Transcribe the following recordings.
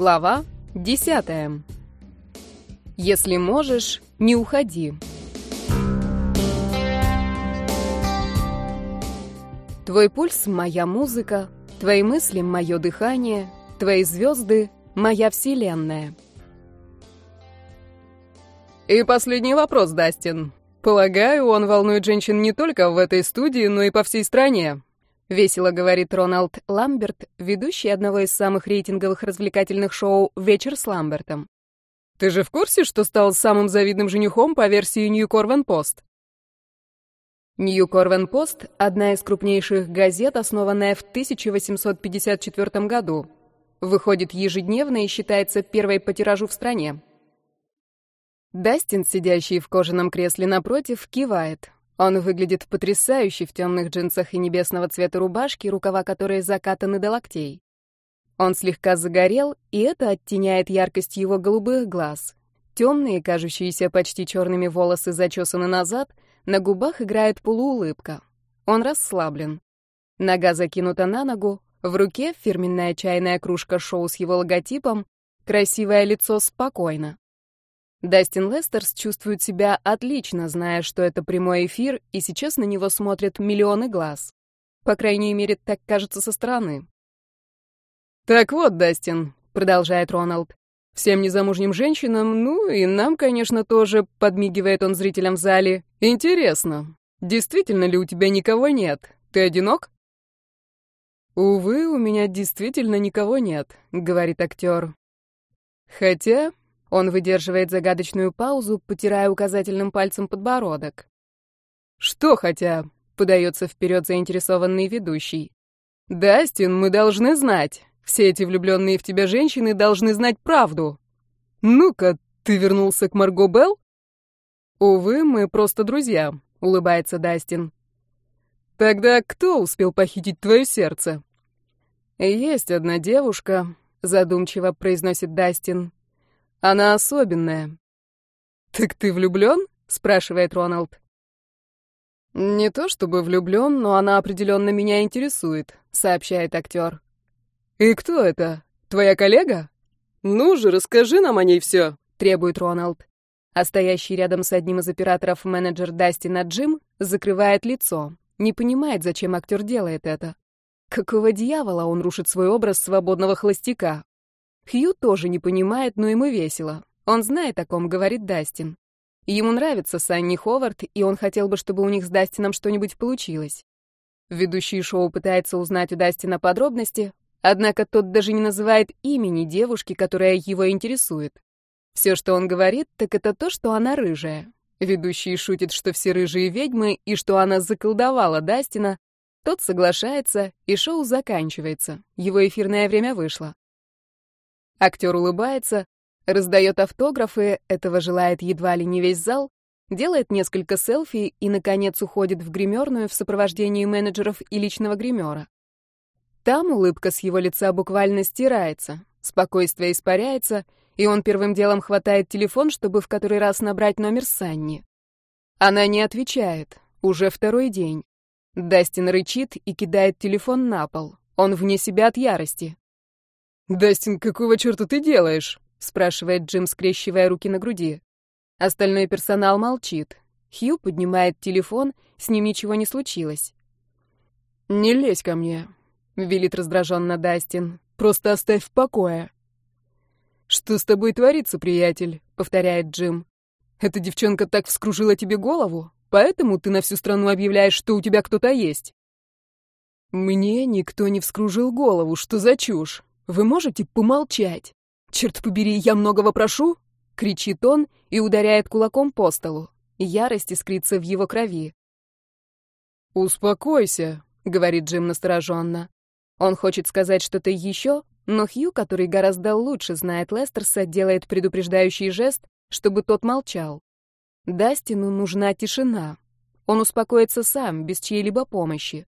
Глава 10. Если можешь, не уходи. Твой пульс — моя музыка, твои мысли — мое дыхание, твои звезды — моя вселенная. И последний вопрос, Дастин. Полагаю, он волнует женщин не только в этой студии, но и по всей стране. Весело говорит Роналд Ламберт, ведущий одного из самых рейтинговых развлекательных шоу «Вечер с Ламбертом». «Ты же в курсе, что стал самым завидным женихом по версии Нью Корвен Пост?» Нью Корвен Пост — одна из крупнейших газет, основанная в 1854 году. Выходит ежедневно и считается первой по тиражу в стране. Дастин, сидящий в кожаном кресле напротив, кивает. Он выглядит потрясающе в темных джинсах и небесного цвета рубашки, рукава которой закатаны до локтей. Он слегка загорел, и это оттеняет яркость его голубых глаз. Темные, кажущиеся почти черными волосы зачесаны назад, на губах играет полуулыбка. Он расслаблен. Нога закинута на ногу, в руке фирменная чайная кружка шоу с его логотипом, красивое лицо спокойно. Дастин Лестерс чувствует себя отлично, зная, что это прямой эфир, и сейчас на него смотрят миллионы глаз. По крайней мере, так кажется со стороны. «Так вот, Дастин», — продолжает Роналд, — «всем незамужним женщинам, ну и нам, конечно, тоже», — подмигивает он зрителям в зале, — «интересно, действительно ли у тебя никого нет? Ты одинок?» «Увы, у меня действительно никого нет», — говорит актер. «Хотя он выдерживает загадочную паузу, потирая указательным пальцем подбородок. «Что хотя?» — подается вперед заинтересованный ведущий. «Дастин, мы должны знать. Все эти влюбленные в тебя женщины должны знать правду. Ну-ка, ты вернулся к Марго Белл?» «Увы, мы просто друзья», — улыбается Дастин. «Тогда кто успел похитить твое сердце?» «Есть одна девушка», — задумчиво произносит Дастин. Она особенная. Так ты влюблен? спрашивает Роналд. Не то чтобы влюблен, но она определенно меня интересует, сообщает актер. И кто это? Твоя коллега? Ну же, расскажи нам о ней все, требует Роналд. А стоящий рядом с одним из операторов менеджер Дастина Джим закрывает лицо. Не понимает, зачем актер делает это. Какого дьявола он рушит свой образ свободного холостяка? Хью тоже не понимает, но ему весело. Он знает, о ком говорит Дастин. Ему нравится Санни Ховард, и он хотел бы, чтобы у них с Дастином что-нибудь получилось. Ведущий шоу пытается узнать у Дастина подробности, однако тот даже не называет имени девушки, которая его интересует. Все, что он говорит, так это то, что она рыжая. Ведущий шутит, что все рыжие ведьмы, и что она заколдовала Дастина. Тот соглашается, и шоу заканчивается. Его эфирное время вышло. Актер улыбается, раздает автографы, этого желает едва ли не весь зал, делает несколько селфи и, наконец, уходит в гримерную в сопровождении менеджеров и личного гримера. Там улыбка с его лица буквально стирается, спокойствие испаряется, и он первым делом хватает телефон, чтобы в который раз набрать номер Санни. Она не отвечает, уже второй день. Дастин рычит и кидает телефон на пол. Он вне себя от ярости. «Дастин, какого черта ты делаешь?» — спрашивает Джим, скрещивая руки на груди. Остальной персонал молчит. Хью поднимает телефон, с ним ничего не случилось. «Не лезь ко мне», — велит раздраженно Дастин. «Просто оставь в покое». «Что с тобой творится, приятель?» — повторяет Джим. «Эта девчонка так вскружила тебе голову, поэтому ты на всю страну объявляешь, что у тебя кто-то есть». «Мне никто не вскружил голову, что за чушь?» Вы можете помолчать? Черт побери, я многого прошу? кричит он и ударяет кулаком по столу. Ярость искрится в его крови. «Успокойся», — говорит Джим настороженно. Он хочет сказать что-то еще, но Хью, который гораздо лучше знает Лестерса, делает предупреждающий жест, чтобы тот молчал. Дастину нужна тишина. Он успокоится сам, без чьей-либо помощи.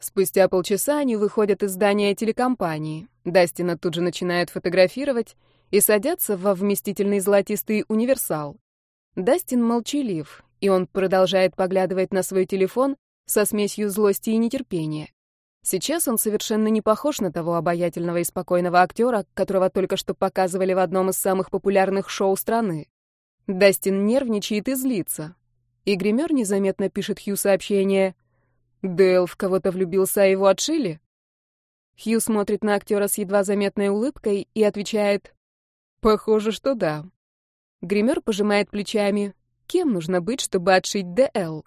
Спустя полчаса они выходят из здания телекомпании. Дастина тут же начинают фотографировать и садятся во вместительный золотистый универсал. Дастин молчалив, и он продолжает поглядывать на свой телефон со смесью злости и нетерпения. Сейчас он совершенно не похож на того обаятельного и спокойного актера, которого только что показывали в одном из самых популярных шоу страны. Дастин нервничает и злится. И гример незаметно пишет Хью сообщение. «Дэл в кого-то влюбился, а его отшили?» Хью смотрит на актера с едва заметной улыбкой и отвечает. «Похоже, что да». Гример пожимает плечами. Кем нужно быть, чтобы отшить Д.Л.?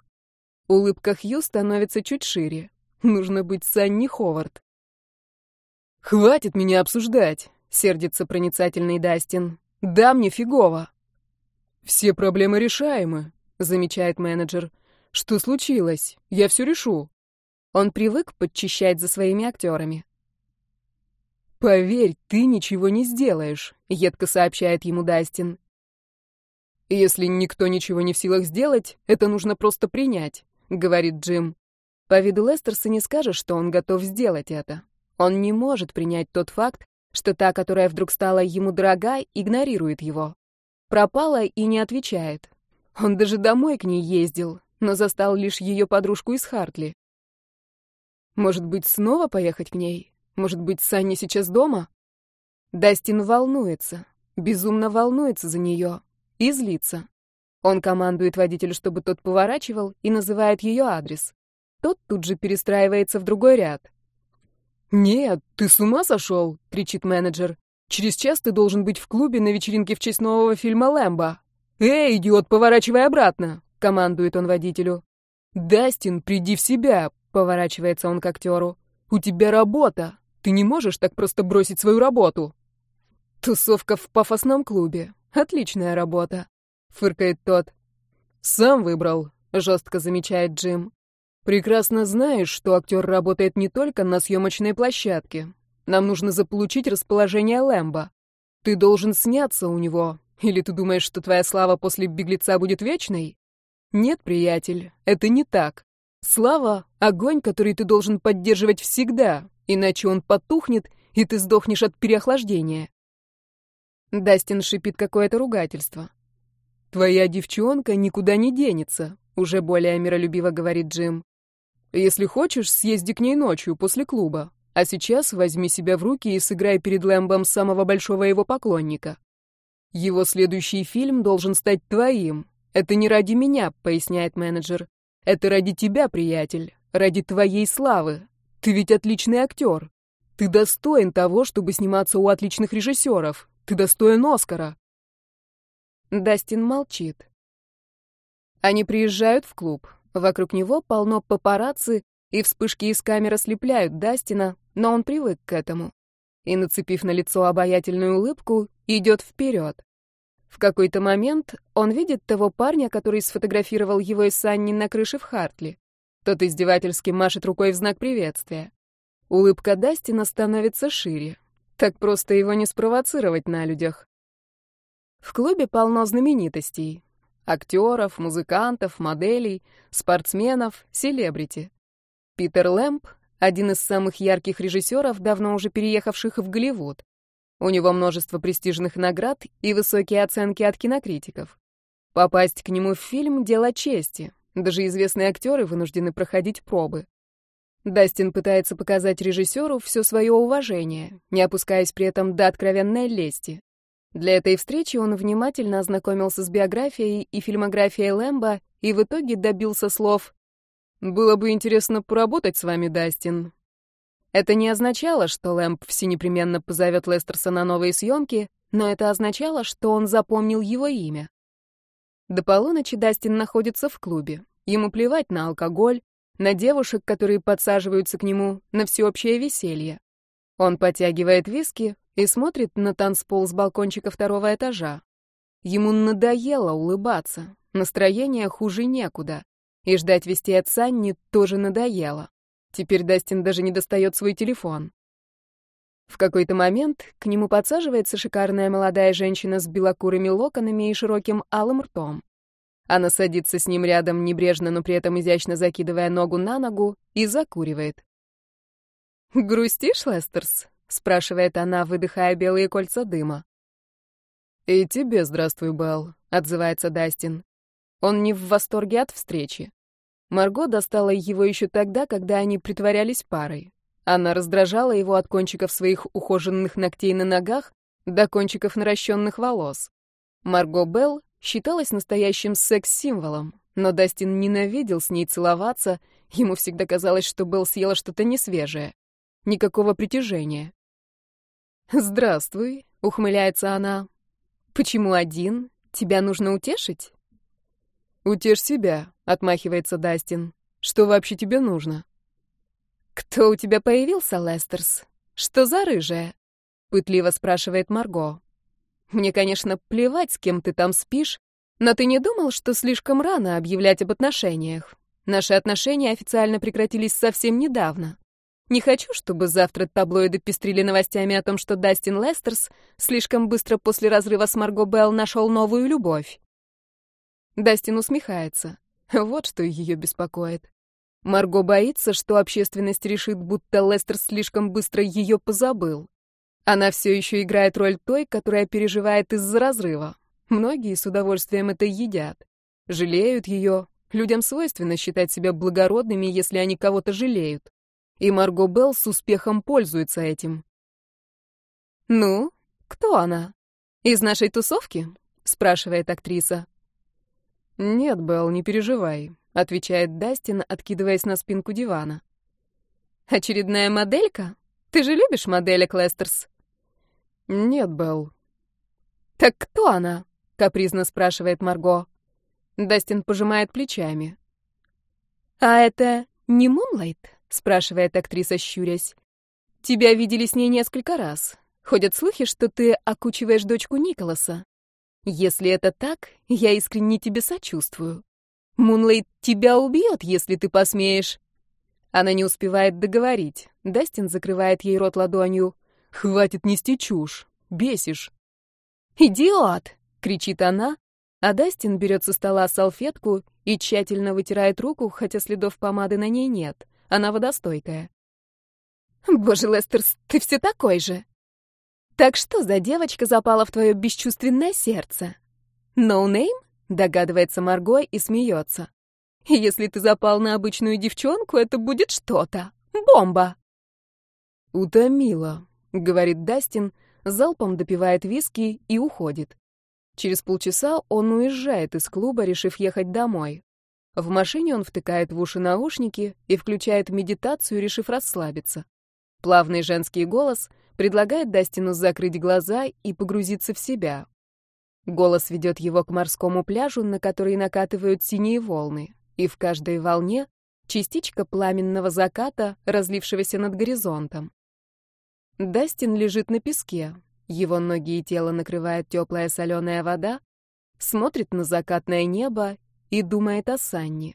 Улыбка Хью становится чуть шире. Нужно быть Санни Ховард. «Хватит меня обсуждать», — сердится проницательный Дастин. «Да, мне фигово». «Все проблемы решаемы», — замечает менеджер. «Что случилось? Я все решу». Он привык подчищать за своими актерами. «Поверь, ты ничего не сделаешь», — едко сообщает ему Дастин. «Если никто ничего не в силах сделать, это нужно просто принять», — говорит Джим. По виду Лестерса не скажешь, что он готов сделать это. Он не может принять тот факт, что та, которая вдруг стала ему дорога, игнорирует его. Пропала и не отвечает. Он даже домой к ней ездил, но застал лишь ее подружку из Хартли. Может быть, снова поехать к ней? Может быть, Санни сейчас дома? Дастин волнуется, безумно волнуется за нее и злится. Он командует водителю, чтобы тот поворачивал, и называет ее адрес. Тот тут же перестраивается в другой ряд. «Нет, ты с ума сошел?» — кричит менеджер. «Через час ты должен быть в клубе на вечеринке в честь нового фильма «Лэмбо». «Эй, идиот, поворачивай обратно!» — командует он водителю. «Дастин, приди в себя!» — поворачивается он к актеру. «У тебя работа! Ты не можешь так просто бросить свою работу!» «Тусовка в пафосном клубе. Отличная работа!» — фыркает тот. «Сам выбрал», — жестко замечает Джим. Прекрасно знаешь, что актер работает не только на съемочной площадке. Нам нужно заполучить расположение Лэмбо. Ты должен сняться у него. Или ты думаешь, что твоя слава после беглеца будет вечной? Нет, приятель, это не так. Слава — огонь, который ты должен поддерживать всегда, иначе он потухнет, и ты сдохнешь от переохлаждения. Дастин шипит какое-то ругательство. «Твоя девчонка никуда не денется», — уже более миролюбиво говорит Джим. Если хочешь, съезди к ней ночью после клуба. А сейчас возьми себя в руки и сыграй перед Лэмбом самого большого его поклонника. Его следующий фильм должен стать твоим. Это не ради меня, поясняет менеджер. Это ради тебя, приятель, ради твоей славы. Ты ведь отличный актер. Ты достоин того, чтобы сниматься у отличных режиссеров. Ты достоин Оскара. Дастин молчит. Они приезжают в клуб. Вокруг него полно папарацци, и вспышки из камеры ослепляют Дастина, но он привык к этому. И, нацепив на лицо обаятельную улыбку, идет вперед. В какой-то момент он видит того парня, который сфотографировал его и Санни на крыше в Хартли. Тот издевательски машет рукой в знак приветствия. Улыбка Дастина становится шире. Так просто его не спровоцировать на людях. В клубе полно знаменитостей. Актеров, музыкантов, моделей, спортсменов, селебрити. Питер Лэмп — один из самых ярких режиссеров, давно уже переехавших в Голливуд. У него множество престижных наград и высокие оценки от кинокритиков. Попасть к нему в фильм — дело чести. Даже известные актеры вынуждены проходить пробы. Дастин пытается показать режиссеру все свое уважение, не опускаясь при этом до откровенной лести. Для этой встречи он внимательно ознакомился с биографией и фильмографией Лэмбо и в итоге добился слов «Было бы интересно поработать с вами, Дастин». Это не означало, что Лэмб всенепременно позовет Лестерса на новые съемки, но это означало, что он запомнил его имя. До полуночи Дастин находится в клубе. Ему плевать на алкоголь, на девушек, которые подсаживаются к нему, на всеобщее веселье. Он подтягивает виски, и смотрит на танцпол с балкончика второго этажа. Ему надоело улыбаться, настроение хуже некуда. И ждать вести от Санни тоже надоело. Теперь Дастин даже не достает свой телефон. В какой-то момент к нему подсаживается шикарная молодая женщина с белокурыми локонами и широким алым ртом. Она садится с ним рядом, небрежно, но при этом изящно закидывая ногу на ногу, и закуривает. «Грустишь, Лестерс?» — спрашивает она, выдыхая белые кольца дыма. «И тебе здравствуй, Белл», — отзывается Дастин. Он не в восторге от встречи. Марго достала его еще тогда, когда они притворялись парой. Она раздражала его от кончиков своих ухоженных ногтей на ногах до кончиков наращенных волос. Марго Белл считалась настоящим секс-символом, но Дастин ненавидел с ней целоваться, ему всегда казалось, что Белл съела что-то несвежее. Никакого притяжения. «Здравствуй», — ухмыляется она. «Почему один? Тебя нужно утешить?» «Утешь себя», — отмахивается Дастин. «Что вообще тебе нужно?» «Кто у тебя появился, Лестерс? Что за рыжая?» — пытливо спрашивает Марго. «Мне, конечно, плевать, с кем ты там спишь, но ты не думал, что слишком рано объявлять об отношениях? Наши отношения официально прекратились совсем недавно. Не хочу, чтобы завтра таблоиды пестрили новостями о том, что Дастин Лестерс слишком быстро после разрыва с Марго Белл нашел новую любовь». Дастин усмехается. Вот что ее беспокоит. Марго боится, что общественность решит, будто Лестер слишком быстро ее позабыл. Она все еще играет роль той, которая переживает из-за разрыва. Многие с удовольствием это едят. Жалеют ее. Людям свойственно считать себя благородными, если они кого-то жалеют. И Марго Белл с успехом пользуется этим. «Ну, кто она? Из нашей тусовки?» — спрашивает актриса. «Нет, Белл, не переживай отвечает Дастин, откидываясь на спинку дивана. Очередная моделька? Ты же любишь моделек, Лестерс? Нет, Белл. Так кто она? капризно спрашивает Марго. Дастин пожимает плечами. А это не Мунлайт? спрашивает актриса, щурясь. Тебя видели с ней несколько раз. Ходят слухи, что ты окучиваешь дочку Николаса. Если это так, я искренне тебе сочувствую. Мунлейт тебя убьет, если ты посмеешь. Она не успевает договорить. Дастин закрывает ей рот ладонью. Хватит нести чушь. Бесишь. Идиот! кричит она, а Дастин берет со стола салфетку и тщательно вытирает руку, хотя следов помады на ней нет. Она водостойкая. Боже, Лестерс, ты все такой же. Так что за девочка запала в твое бесчувственное сердце? No name? Догадывается Марго и смеется. Если ты запал на обычную девчонку, это будет что-то. Бомба. Утомила, говорит Дастин, залпом допивает виски и уходит. Через полчаса он уезжает из клуба, решив ехать домой. В машине он втыкает в уши наушники и включает медитацию, решив расслабиться. Плавный женский голос предлагает Дастину закрыть глаза и погрузиться в себя. Голос ведет его к морскому пляжу, на который накатывают синие волны, и в каждой волне частичка пламенного заката, разлившегося над горизонтом. Дастин лежит на песке, его ноги и тело накрывает теплая соленая вода, смотрит на закатное небо и думает о Санне.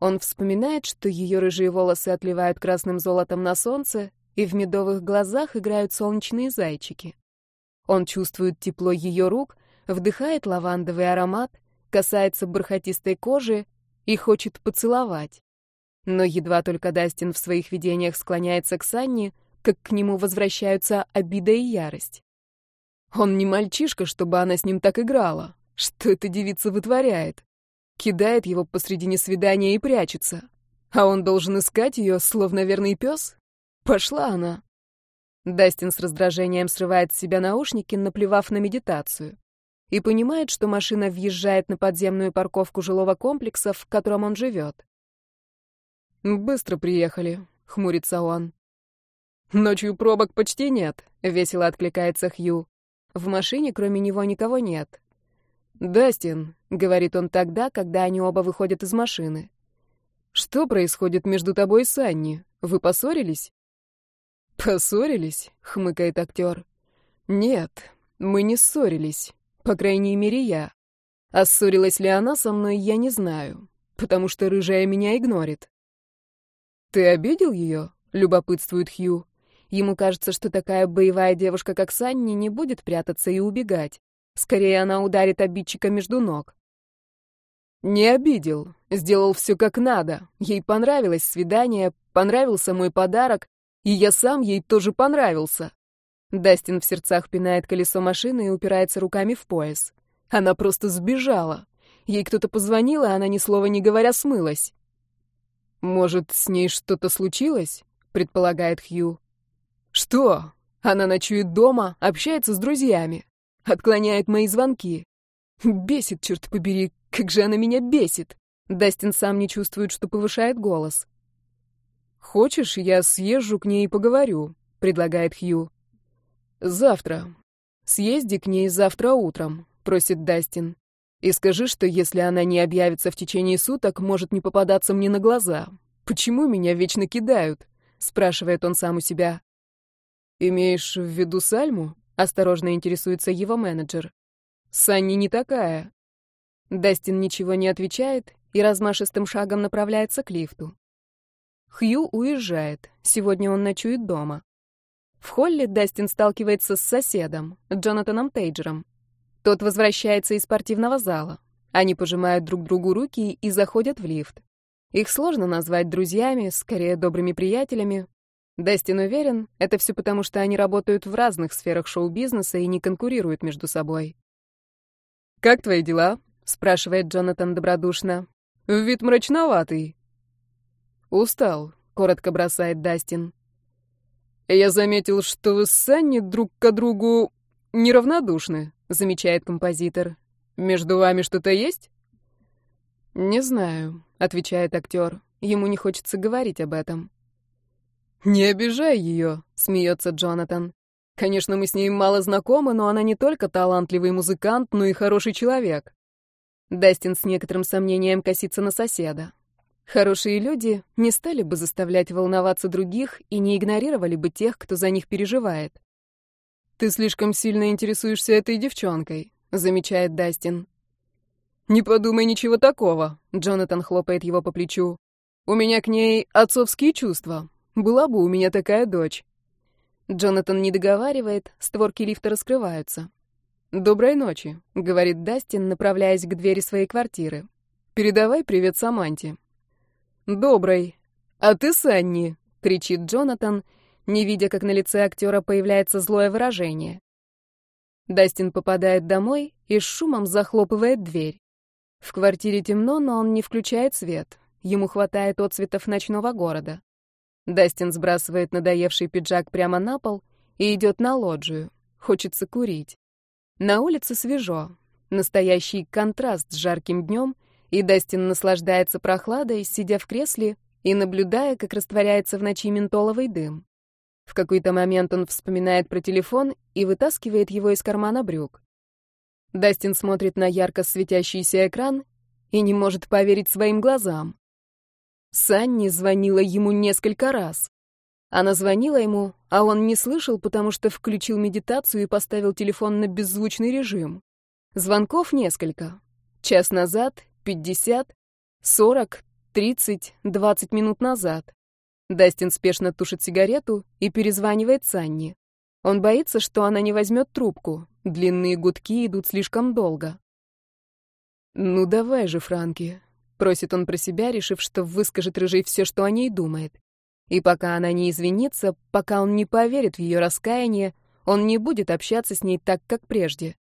Он вспоминает, что ее рыжие волосы отливают красным золотом на солнце, и в медовых глазах играют солнечные зайчики. Он чувствует тепло ее рук, вдыхает лавандовый аромат, касается бархатистой кожи и хочет поцеловать. Но едва только Дастин в своих видениях склоняется к Санне, как к нему возвращаются обида и ярость. Он не мальчишка, чтобы она с ним так играла. Что эта девица вытворяет? Кидает его посредине свидания и прячется. А он должен искать ее, словно верный пес? Пошла она. Дастин с раздражением срывает с себя наушники, наплевав на медитацию и понимает, что машина въезжает на подземную парковку жилого комплекса, в котором он живет. «Быстро приехали», — хмурится он. «Ночью пробок почти нет», — весело откликается Хью. В машине кроме него никого нет. «Дастин», — говорит он тогда, когда они оба выходят из машины. «Что происходит между тобой и Санни? Вы поссорились?» «Поссорились?» — хмыкает актер. «Нет, мы не ссорились. По крайней мере, я. А ссорилась ли она со мной, я не знаю, потому что рыжая меня игнорит. «Ты обидел ее?» — любопытствует Хью. Ему кажется, что такая боевая девушка, как Санни, не будет прятаться и убегать. Скорее, она ударит обидчика между ног. «Не обидел. Сделал все как надо. Ей понравилось свидание, понравился мой подарок, и я сам ей тоже понравился. Дастин в сердцах пинает колесо машины и упирается руками в пояс. Она просто сбежала. Ей кто-то позвонил, а она ни слова не говоря смылась. Может, с ней что-то случилось? предполагает Хью. Что? Она ночует дома, общается с друзьями, отклоняет мои звонки. Бесит, черт побери, как же она меня бесит. Дастин сам не чувствует, что повышает голос. «Хочешь, я съезжу к ней и поговорю?» — предлагает Хью. «Завтра. Съезди к ней завтра утром», — просит Дастин. «И скажи, что если она не объявится в течение суток, может не попадаться мне на глаза. Почему меня вечно кидают?» — спрашивает он сам у себя. «Имеешь в виду Сальму?» — осторожно интересуется его менеджер. «Санни не такая». Дастин ничего не отвечает и размашистым шагом направляется к лифту. Хью уезжает. Сегодня он ночует дома. В холле Дастин сталкивается с соседом, Джонатаном Тейджером. Тот возвращается из спортивного зала. Они пожимают друг другу руки и заходят в лифт. Их сложно назвать друзьями, скорее добрыми приятелями, Дастин уверен, это все потому, что они работают в разных сферах шоу-бизнеса и не конкурируют между собой. «Как твои дела?» — спрашивает Джонатан добродушно. «Вид мрачноватый». «Устал», — коротко бросает Дастин. «Я заметил, что вы с Санни друг к другу неравнодушны», — замечает композитор. «Между вами что-то есть?» «Не знаю», — отвечает актер. Ему не хочется говорить об этом. «Не обижай ее», — смеется Джонатан. «Конечно, мы с ней мало знакомы, но она не только талантливый музыкант, но и хороший человек». Дастин с некоторым сомнением косится на соседа. Хорошие люди не стали бы заставлять волноваться других и не игнорировали бы тех, кто за них переживает. «Ты слишком сильно интересуешься этой девчонкой», — замечает Дастин. «Не подумай ничего такого», — Джонатан хлопает его по плечу. «У меня к ней отцовские чувства. Была бы у меня такая дочь. Джонатан не договаривает, створки лифта раскрываются. «Доброй ночи», — говорит Дастин, направляясь к двери своей квартиры. «Передавай привет Саманте». «Доброй. А ты Санни», — кричит Джонатан, не видя, как на лице актера появляется злое выражение. Дастин попадает домой и с шумом захлопывает дверь. В квартире темно, но он не включает свет. Ему хватает отцветов ночного города. Дастин сбрасывает надоевший пиджак прямо на пол и идет на лоджию. Хочется курить. На улице свежо. Настоящий контраст с жарким днем, и Дастин наслаждается прохладой, сидя в кресле и наблюдая, как растворяется в ночи ментоловый дым. В какой-то момент он вспоминает про телефон и вытаскивает его из кармана брюк. Дастин смотрит на ярко светящийся экран и не может поверить своим глазам. Санни звонила ему несколько раз. Она звонила ему, а он не слышал, потому что включил медитацию и поставил телефон на беззвучный режим. Звонков несколько. Час назад, пятьдесят, сорок, тридцать, двадцать минут назад. Дастин спешно тушит сигарету и перезванивает Санни. Он боится, что она не возьмет трубку. Длинные гудки идут слишком долго. «Ну давай же, Франки, Просит он про себя, решив, что выскажет рыжей все, что о ней думает. И пока она не извинится, пока он не поверит в ее раскаяние, он не будет общаться с ней так, как прежде.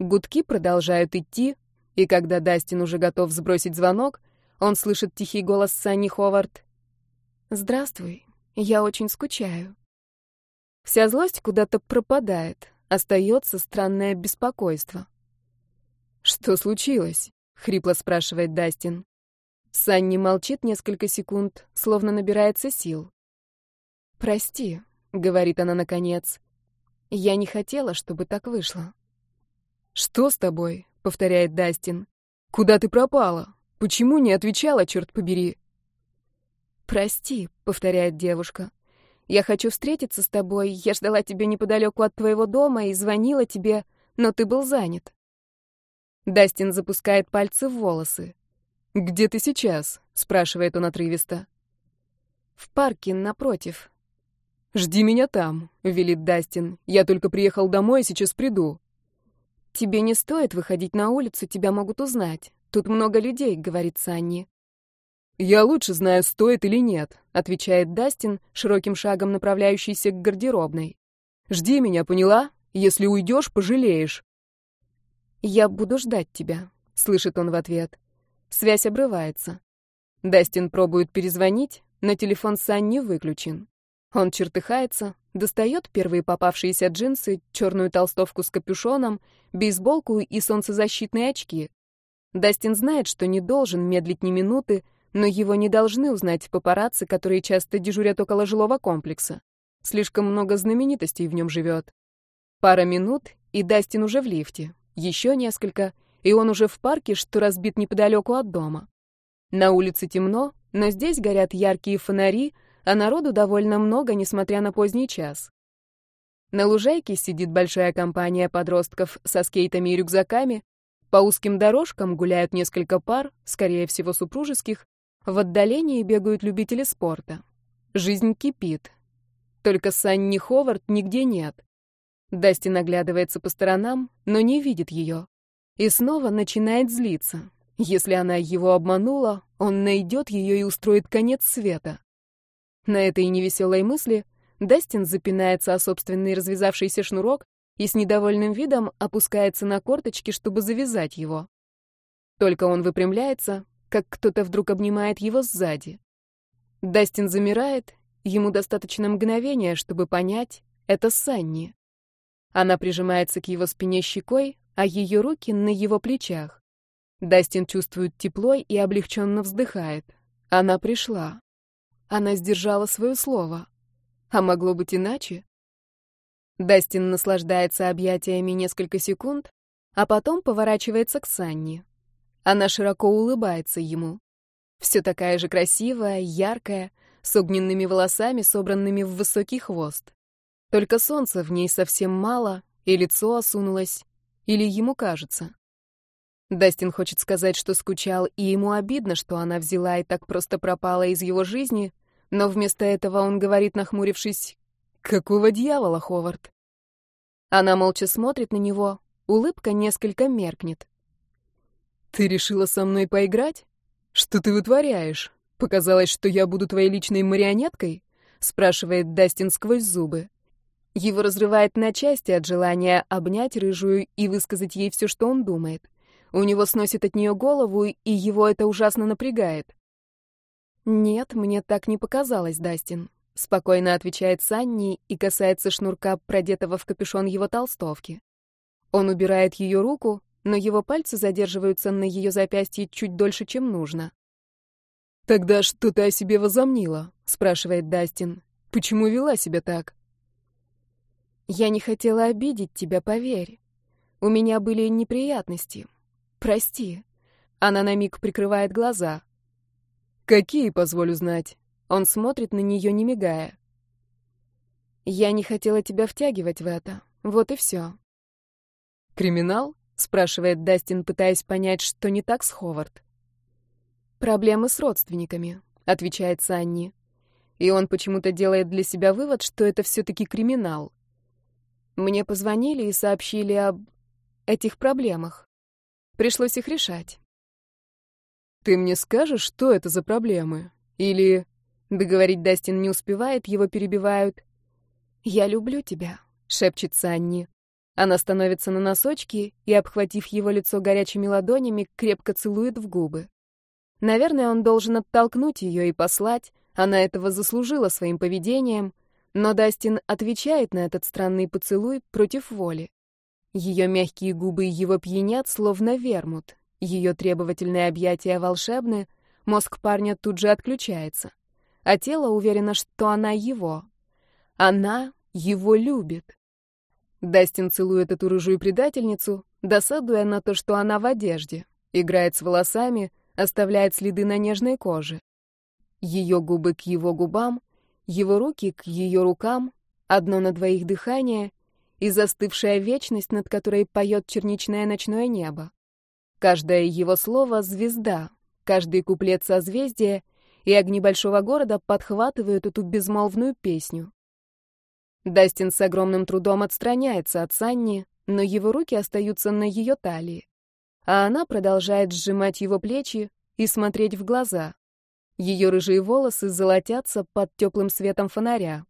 Гудки продолжают идти, и когда Дастин уже готов сбросить звонок, он слышит тихий голос Санни Ховард. «Здравствуй, я очень скучаю». Вся злость куда-то пропадает, остается странное беспокойство. «Что случилось?» — хрипло спрашивает Дастин. Санни молчит несколько секунд, словно набирается сил. «Прости», — говорит она наконец. «Я не хотела, чтобы так вышло». «Что с тобой?» — повторяет Дастин. «Куда ты пропала? Почему не отвечала, черт побери?» «Прости», — повторяет девушка. «Я хочу встретиться с тобой. Я ждала тебя неподалеку от твоего дома и звонила тебе, но ты был занят». Дастин запускает пальцы в волосы. «Где ты сейчас?» — спрашивает он отрывисто. «В парке напротив». «Жди меня там», — велит Дастин. «Я только приехал домой и сейчас приду». «Тебе не стоит выходить на улицу, тебя могут узнать. Тут много людей», — говорит Санни. «Я лучше знаю, стоит или нет», — отвечает Дастин, широким шагом направляющийся к гардеробной. «Жди меня, поняла? Если уйдешь, пожалеешь». «Я буду ждать тебя», — слышит он в ответ. Связь обрывается. Дастин пробует перезвонить, но телефон Санни выключен. Он чертыхается, достает первые попавшиеся джинсы, черную толстовку с капюшоном, бейсболку и солнцезащитные очки. Дастин знает, что не должен медлить ни минуты, но его не должны узнать папарацци, которые часто дежурят около жилого комплекса. Слишком много знаменитостей в нем живет. Пара минут, и Дастин уже в лифте. Еще несколько, и он уже в парке, что разбит неподалеку от дома. На улице темно, но здесь горят яркие фонари, а народу довольно много, несмотря на поздний час. На лужайке сидит большая компания подростков со скейтами и рюкзаками, по узким дорожкам гуляют несколько пар, скорее всего супружеских, в отдалении бегают любители спорта. Жизнь кипит. Только Санни Ховард нигде нет. Дасти наглядывается по сторонам, но не видит ее. И снова начинает злиться. Если она его обманула, он найдет ее и устроит конец света. На этой невеселой мысли Дастин запинается о собственный развязавшийся шнурок и с недовольным видом опускается на корточки, чтобы завязать его. Только он выпрямляется, как кто-то вдруг обнимает его сзади. Дастин замирает, ему достаточно мгновения, чтобы понять, это Санни. Она прижимается к его спине щекой, а ее руки на его плечах. Дастин чувствует тепло и облегченно вздыхает. Она пришла. Она сдержала свое слово. А могло быть иначе? Дастин наслаждается объятиями несколько секунд, а потом поворачивается к Санни. Она широко улыбается ему. Все такая же красивая, яркая, с огненными волосами, собранными в высокий хвост. Только солнца в ней совсем мало, и лицо осунулось, или ему кажется. Дастин хочет сказать, что скучал, и ему обидно, что она взяла и так просто пропала из его жизни, но вместо этого он говорит, нахмурившись, «Какого дьявола, Ховард?» Она молча смотрит на него, улыбка несколько меркнет. «Ты решила со мной поиграть? Что ты вытворяешь? Показалось, что я буду твоей личной марионеткой?» — спрашивает Дастин сквозь зубы. Его разрывает на части от желания обнять рыжую и высказать ей все, что он думает. У него сносит от нее голову, и его это ужасно напрягает. «Нет, мне так не показалось, Дастин», — спокойно отвечает Санни и касается шнурка, продетого в капюшон его толстовки. Он убирает ее руку, но его пальцы задерживаются на ее запястье чуть дольше, чем нужно. «Тогда что ты о себе возомнила?» — спрашивает Дастин. «Почему вела себя так?» «Я не хотела обидеть тебя, поверь. У меня были неприятности. «Прости». Она на миг прикрывает глаза. «Какие, позволю знать?» Он смотрит на нее, не мигая. «Я не хотела тебя втягивать в это. Вот и все». «Криминал?» — спрашивает Дастин, пытаясь понять, что не так с Ховард. «Проблемы с родственниками», — отвечает Санни. И он почему-то делает для себя вывод, что это все-таки криминал. Мне позвонили и сообщили об этих проблемах. Пришлось их решать. «Ты мне скажешь, что это за проблемы? Или...» Договорить Дастин не успевает, его перебивают. «Я люблю тебя», — шепчет Санни. Она становится на носочки и, обхватив его лицо горячими ладонями, крепко целует в губы. Наверное, он должен оттолкнуть ее и послать, она этого заслужила своим поведением, но Дастин отвечает на этот странный поцелуй против воли. Ее мягкие губы его пьянят, словно вермут. Ее требовательные объятия волшебны, мозг парня тут же отключается. А тело уверено, что она его. Она его любит. Дастин целует эту рыжую предательницу, досадуя на то, что она в одежде, играет с волосами, оставляет следы на нежной коже. Ее губы к его губам, его руки к ее рукам, одно на двоих дыхание, и застывшая вечность, над которой поет черничное ночное небо. Каждое его слово — звезда, каждый куплет — созвездие, и огни большого города подхватывают эту безмолвную песню. Дастин с огромным трудом отстраняется от Санни, но его руки остаются на ее талии, а она продолжает сжимать его плечи и смотреть в глаза. Ее рыжие волосы золотятся под теплым светом фонаря.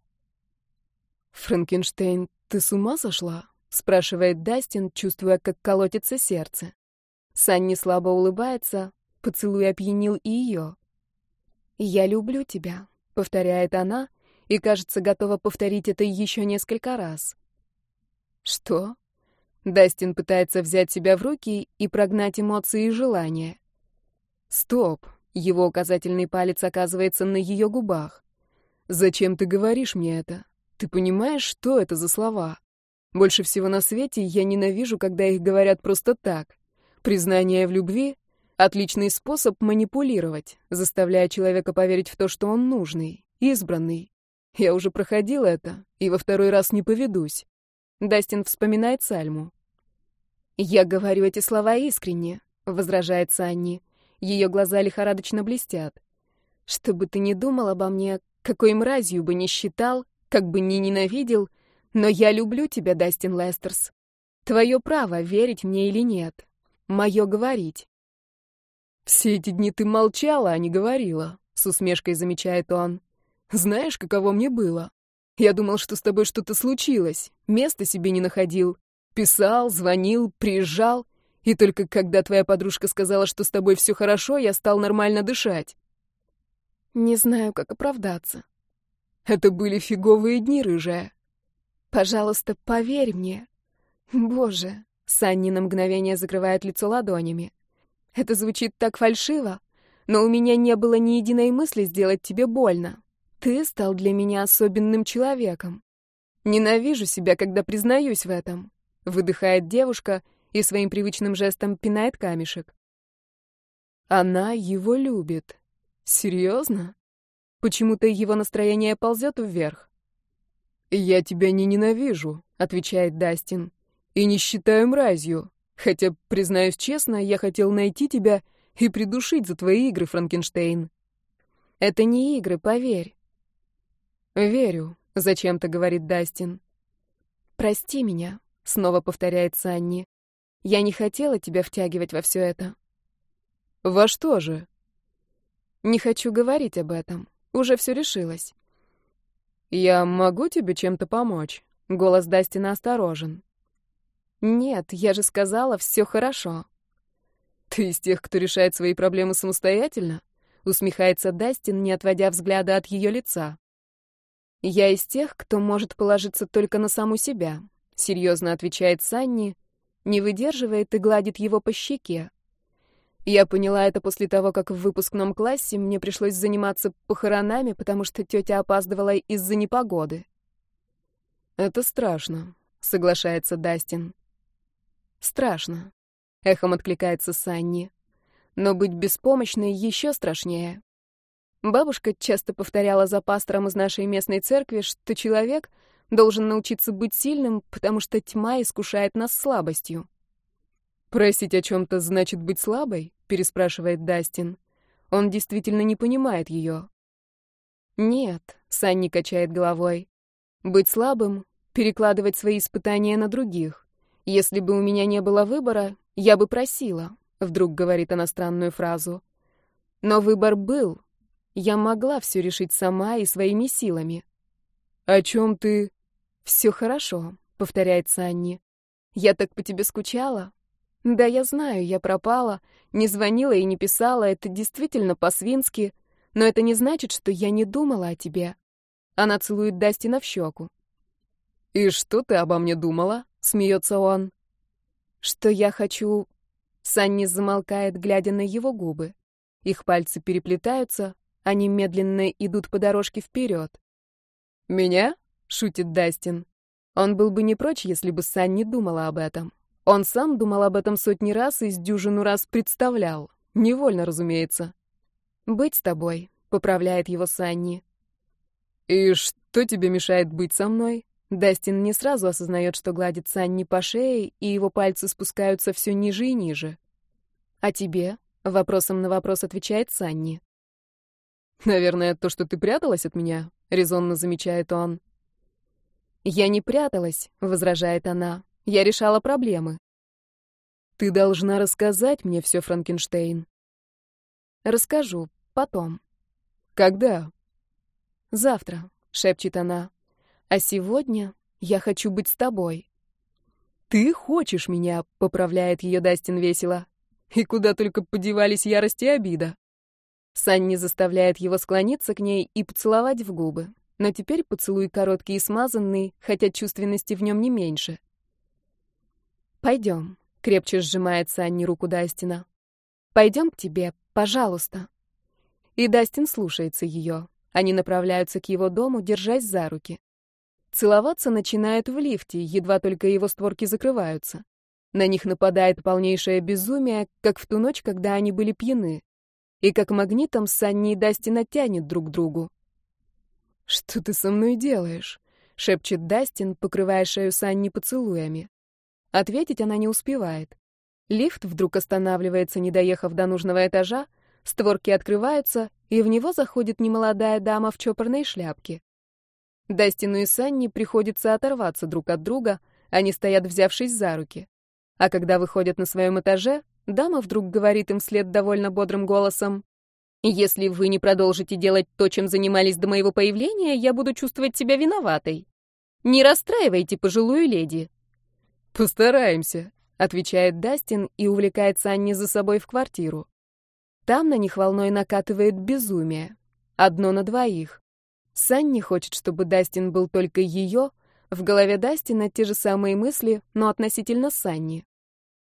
«Франкенштейн, ты с ума сошла?» — спрашивает Дастин, чувствуя, как колотится сердце. Санни слабо улыбается, поцелуй опьянил и ее. «Я люблю тебя», повторяет она, и, кажется, готова повторить это еще несколько раз. Что? Дастин пытается взять себя в руки и прогнать эмоции и желания. Стоп. Его указательный палец оказывается на ее губах. Зачем ты говоришь мне это? Ты понимаешь, что это за слова? Больше всего на свете я ненавижу, когда их говорят просто так. Признание в любви — отличный способ манипулировать, заставляя человека поверить в то, что он нужный, избранный. Я уже проходил это, и во второй раз не поведусь. Дастин вспоминает Сальму. «Я говорю эти слова искренне», — возражает Санни. Ее глаза лихорадочно блестят. «Что бы ты ни думал обо мне, какой мразью бы ни считал, как бы ни ненавидел, но я люблю тебя, Дастин Лестерс. Твое право, верить мне или нет. Мое говорить». «Все эти дни ты молчала, а не говорила», — с усмешкой замечает он. «Знаешь, каково мне было? Я думал, что с тобой что-то случилось, места себе не находил. Писал, звонил, приезжал. И только когда твоя подружка сказала, что с тобой все хорошо, я стал нормально дышать. Не знаю, как оправдаться. Это были фиговые дни, рыжая. Пожалуйста, поверь мне. Боже, Санни на мгновение закрывает лицо ладонями. Это звучит так фальшиво, но у меня не было ни единой мысли сделать тебе больно. Ты стал для меня особенным человеком. Ненавижу себя, когда признаюсь в этом. Выдыхает девушка и своим привычным жестом пинает камешек. Она его любит. Серьезно? Почему-то его настроение ползет вверх. «Я тебя не ненавижу», — отвечает Дастин. «И не считаю мразью. Хотя, признаюсь честно, я хотел найти тебя и придушить за твои игры, Франкенштейн». «Это не игры, поверь. «Верю», — зачем-то говорит Дастин. «Прости меня», — снова повторяет Санни. «Я не хотела тебя втягивать во все это». «Во что же?» «Не хочу говорить об этом. Уже все решилось». «Я могу тебе чем-то помочь?» Голос Дастина осторожен. «Нет, я же сказала, все хорошо». «Ты из тех, кто решает свои проблемы самостоятельно?» Усмехается Дастин, не отводя взгляда от ее лица. «Я из тех, кто может положиться только на саму себя», — серьезно отвечает Санни, не выдерживает и гладит его по щеке. Я поняла это после того, как в выпускном классе мне пришлось заниматься похоронами, потому что тетя опаздывала из-за непогоды. «Это страшно», — соглашается Дастин. «Страшно», — эхом откликается Санни. «Но быть беспомощной еще страшнее. Бабушка часто повторяла за пастором из нашей местной церкви, что человек должен научиться быть сильным, потому что тьма искушает нас слабостью. «Просить о чем-то значит быть слабой?» — переспрашивает Дастин. Он действительно не понимает ее. «Нет», — Санни качает головой. «Быть слабым — перекладывать свои испытания на других. Если бы у меня не было выбора, я бы просила», — вдруг говорит она странную фразу. «Но выбор был, я могла все решить сама и своими силами. «О чем ты?» «Все хорошо», — повторяет Санни. «Я так по тебе скучала». «Да, я знаю, я пропала, не звонила и не писала, это действительно по-свински, но это не значит, что я не думала о тебе». Она целует Дастина в щеку. «И что ты обо мне думала?» — смеется он. «Что я хочу...» Санни замолкает, глядя на его губы. Их пальцы переплетаются, они медленно идут по дорожке вперед. «Меня?» — шутит Дастин. Он был бы не прочь, если бы Сан не думала об этом. Он сам думал об этом сотни раз и с дюжину раз представлял. Невольно, разумеется. «Быть с тобой», — поправляет его Санни. «И что тебе мешает быть со мной?» Дастин не сразу осознает, что гладит Санни по шее, и его пальцы спускаются все ниже и ниже. «А тебе?» — вопросом на вопрос отвечает Санни. «Наверное, то, что ты пряталась от меня», — резонно замечает он. «Я не пряталась», — возражает она. «Я решала проблемы». «Ты должна рассказать мне все, Франкенштейн». «Расскажу. Потом». «Когда?» «Завтра», — шепчет она. «А сегодня я хочу быть с тобой». «Ты хочешь меня», — поправляет ее Дастин весело. «И куда только подевались ярость и обида». Санни заставляет его склониться к ней и поцеловать в губы. Но теперь поцелуй короткий и смазанный, хотя чувственности в нем не меньше. «Пойдем», — крепче сжимает Санни руку Дастина. «Пойдем к тебе, пожалуйста». И Дастин слушается ее. Они направляются к его дому, держась за руки. Целоваться начинают в лифте, едва только его створки закрываются. На них нападает полнейшее безумие, как в ту ночь, когда они были пьяны. И как магнитом Санни и Дастина тянет друг к другу. «Что ты со мной делаешь?» — шепчет Дастин, покрывая шею Санни поцелуями. Ответить она не успевает. Лифт вдруг останавливается, не доехав до нужного этажа, створки открываются, и в него заходит немолодая дама в чопорной шляпке. Дастину и Санни приходится оторваться друг от друга, они стоят, взявшись за руки. А когда выходят на своем этаже, дама вдруг говорит им вслед довольно бодрым голосом. «Если вы не продолжите делать то, чем занимались до моего появления, я буду чувствовать себя виноватой. Не расстраивайте пожилую леди». «Постараемся», — отвечает Дастин и увлекает Санни за собой в квартиру. Там на них волной накатывает безумие. Одно на двоих. Санни хочет, чтобы Дастин был только ее, в голове Дастина те же самые мысли, но относительно Санни.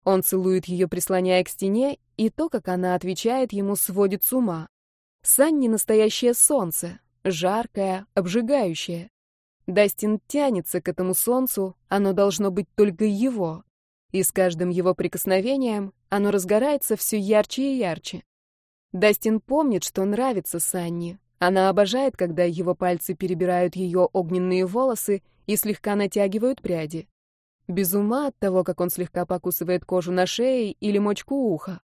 Он целует ее, прислоняя к стене, и то, как она отвечает, ему сводит с ума. Санни — настоящее солнце, жаркое, обжигающее. Дастин тянется к этому солнцу, оно должно быть только его. И с каждым его прикосновением оно разгорается все ярче и ярче. Дастин помнит, что нравится Санни. Она обожает, когда его пальцы перебирают ее огненные волосы и слегка натягивают пряди. Без ума от того, как он слегка покусывает кожу на шее или мочку уха.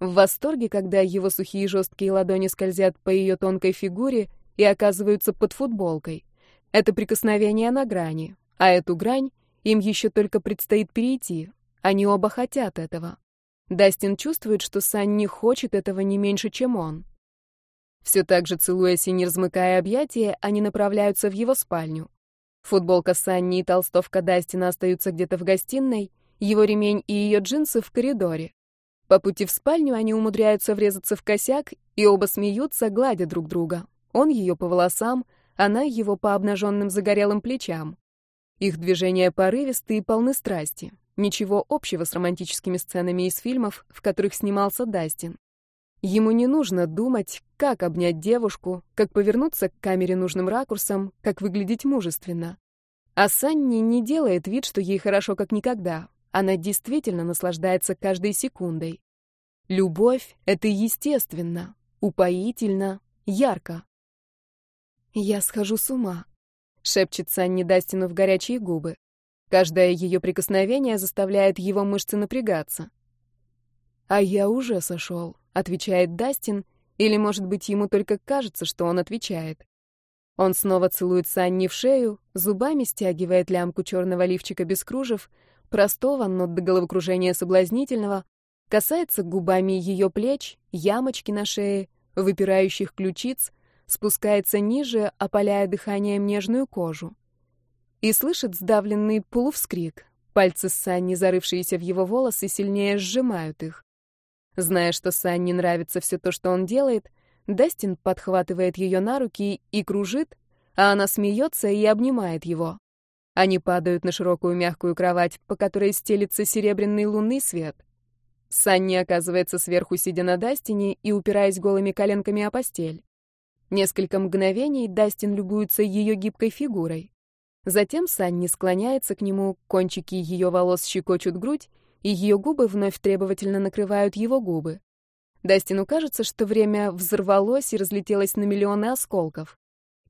В восторге, когда его сухие жесткие ладони скользят по ее тонкой фигуре и оказываются под футболкой. Это прикосновение на грани, а эту грань им еще только предстоит перейти. Они оба хотят этого. Дастин чувствует, что Санни хочет этого не меньше, чем он. Все так же целуясь и не размыкая объятия, они направляются в его спальню. Футболка Санни и толстовка Дастина остаются где-то в гостиной, его ремень и ее джинсы в коридоре. По пути в спальню они умудряются врезаться в косяк, и оба смеются, гладя друг друга. Он ее по волосам, она его по обнаженным загорелым плечам. Их движения порывисты и полны страсти. Ничего общего с романтическими сценами из фильмов, в которых снимался Дастин. Ему не нужно думать, как обнять девушку, как повернуться к камере нужным ракурсом, как выглядеть мужественно. А Санни не делает вид, что ей хорошо как никогда. Она действительно наслаждается каждой секундой. Любовь — это естественно, упоительно, ярко. «Я схожу с ума», — шепчет Санни Дастину в горячие губы. Каждое ее прикосновение заставляет его мышцы напрягаться. «А я уже сошел», — отвечает Дастин, или, может быть, ему только кажется, что он отвечает. Он снова целует Санни в шею, зубами стягивает лямку черного лифчика без кружев, простого, но до головокружения соблазнительного, касается губами ее плеч, ямочки на шее, выпирающих ключиц, спускается ниже, опаляя дыханием нежную кожу и слышит сдавленный полувскрик. Пальцы Санни, зарывшиеся в его волосы, сильнее сжимают их. Зная, что Санни нравится все то, что он делает, Дастин подхватывает ее на руки и кружит, а она смеется и обнимает его. Они падают на широкую мягкую кровать, по которой стелится серебряный лунный свет. Санни оказывается сверху, сидя на Дастине и упираясь голыми коленками о постель. Несколько мгновений Дастин любуется ее гибкой фигурой. Затем Санни склоняется к нему, кончики ее волос щекочут грудь, и ее губы вновь требовательно накрывают его губы. Дастину кажется, что время взорвалось и разлетелось на миллионы осколков.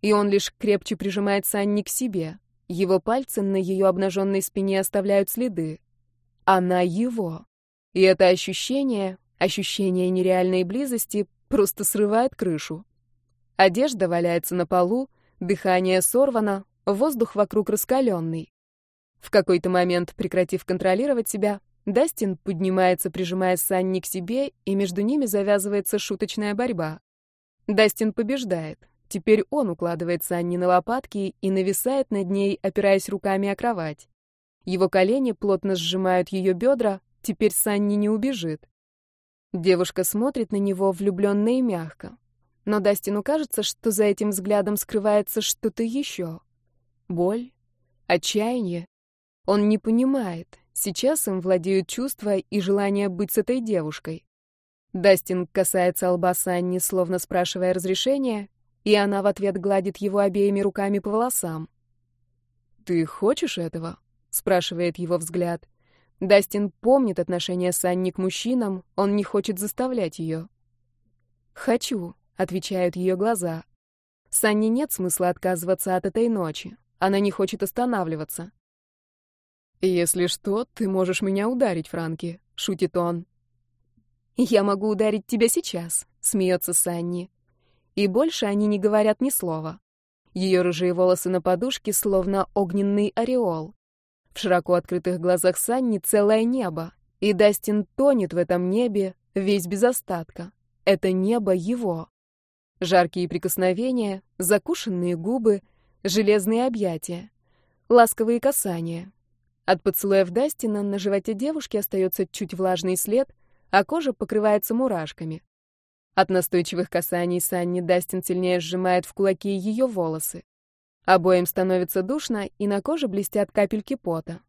И он лишь крепче прижимает Санни к себе. Его пальцы на ее обнаженной спине оставляют следы. Она его. И это ощущение, ощущение нереальной близости, просто срывает крышу. Одежда валяется на полу, дыхание сорвано, Воздух вокруг раскаленный. В какой-то момент, прекратив контролировать себя, Дастин поднимается, прижимая Санни к себе, и между ними завязывается шуточная борьба. Дастин побеждает. Теперь он укладывает Санни на лопатки и нависает над ней, опираясь руками о кровать. Его колени плотно сжимают ее бедра, теперь Санни не убежит. Девушка смотрит на него влюбленно и мягко. Но Дастину кажется, что за этим взглядом скрывается что-то еще. Боль, отчаяние. Он не понимает. Сейчас им владеют чувства и желание быть с этой девушкой. Дастин касается лба Санни, словно спрашивая разрешения, и она в ответ гладит его обеими руками по волосам. «Ты хочешь этого?» — спрашивает его взгляд. Дастин помнит отношение Санни к мужчинам, он не хочет заставлять ее. «Хочу», — отвечают ее глаза. Санни нет смысла отказываться от этой ночи. Она не хочет останавливаться. «Если что, ты можешь меня ударить, Франки», — шутит он. «Я могу ударить тебя сейчас», — смеется Санни. И больше они не говорят ни слова. Ее рыжие волосы на подушке словно огненный ореол. В широко открытых глазах Санни целое небо, и Дастин тонет в этом небе, весь без остатка. Это небо его. Жаркие прикосновения, закушенные губы, железные объятия, ласковые касания. От поцелуев Дастина на животе девушки остается чуть влажный след, а кожа покрывается мурашками. От настойчивых касаний Санни Дастин сильнее сжимает в кулаки ее волосы. Обоим становится душно, и на коже блестят капельки пота.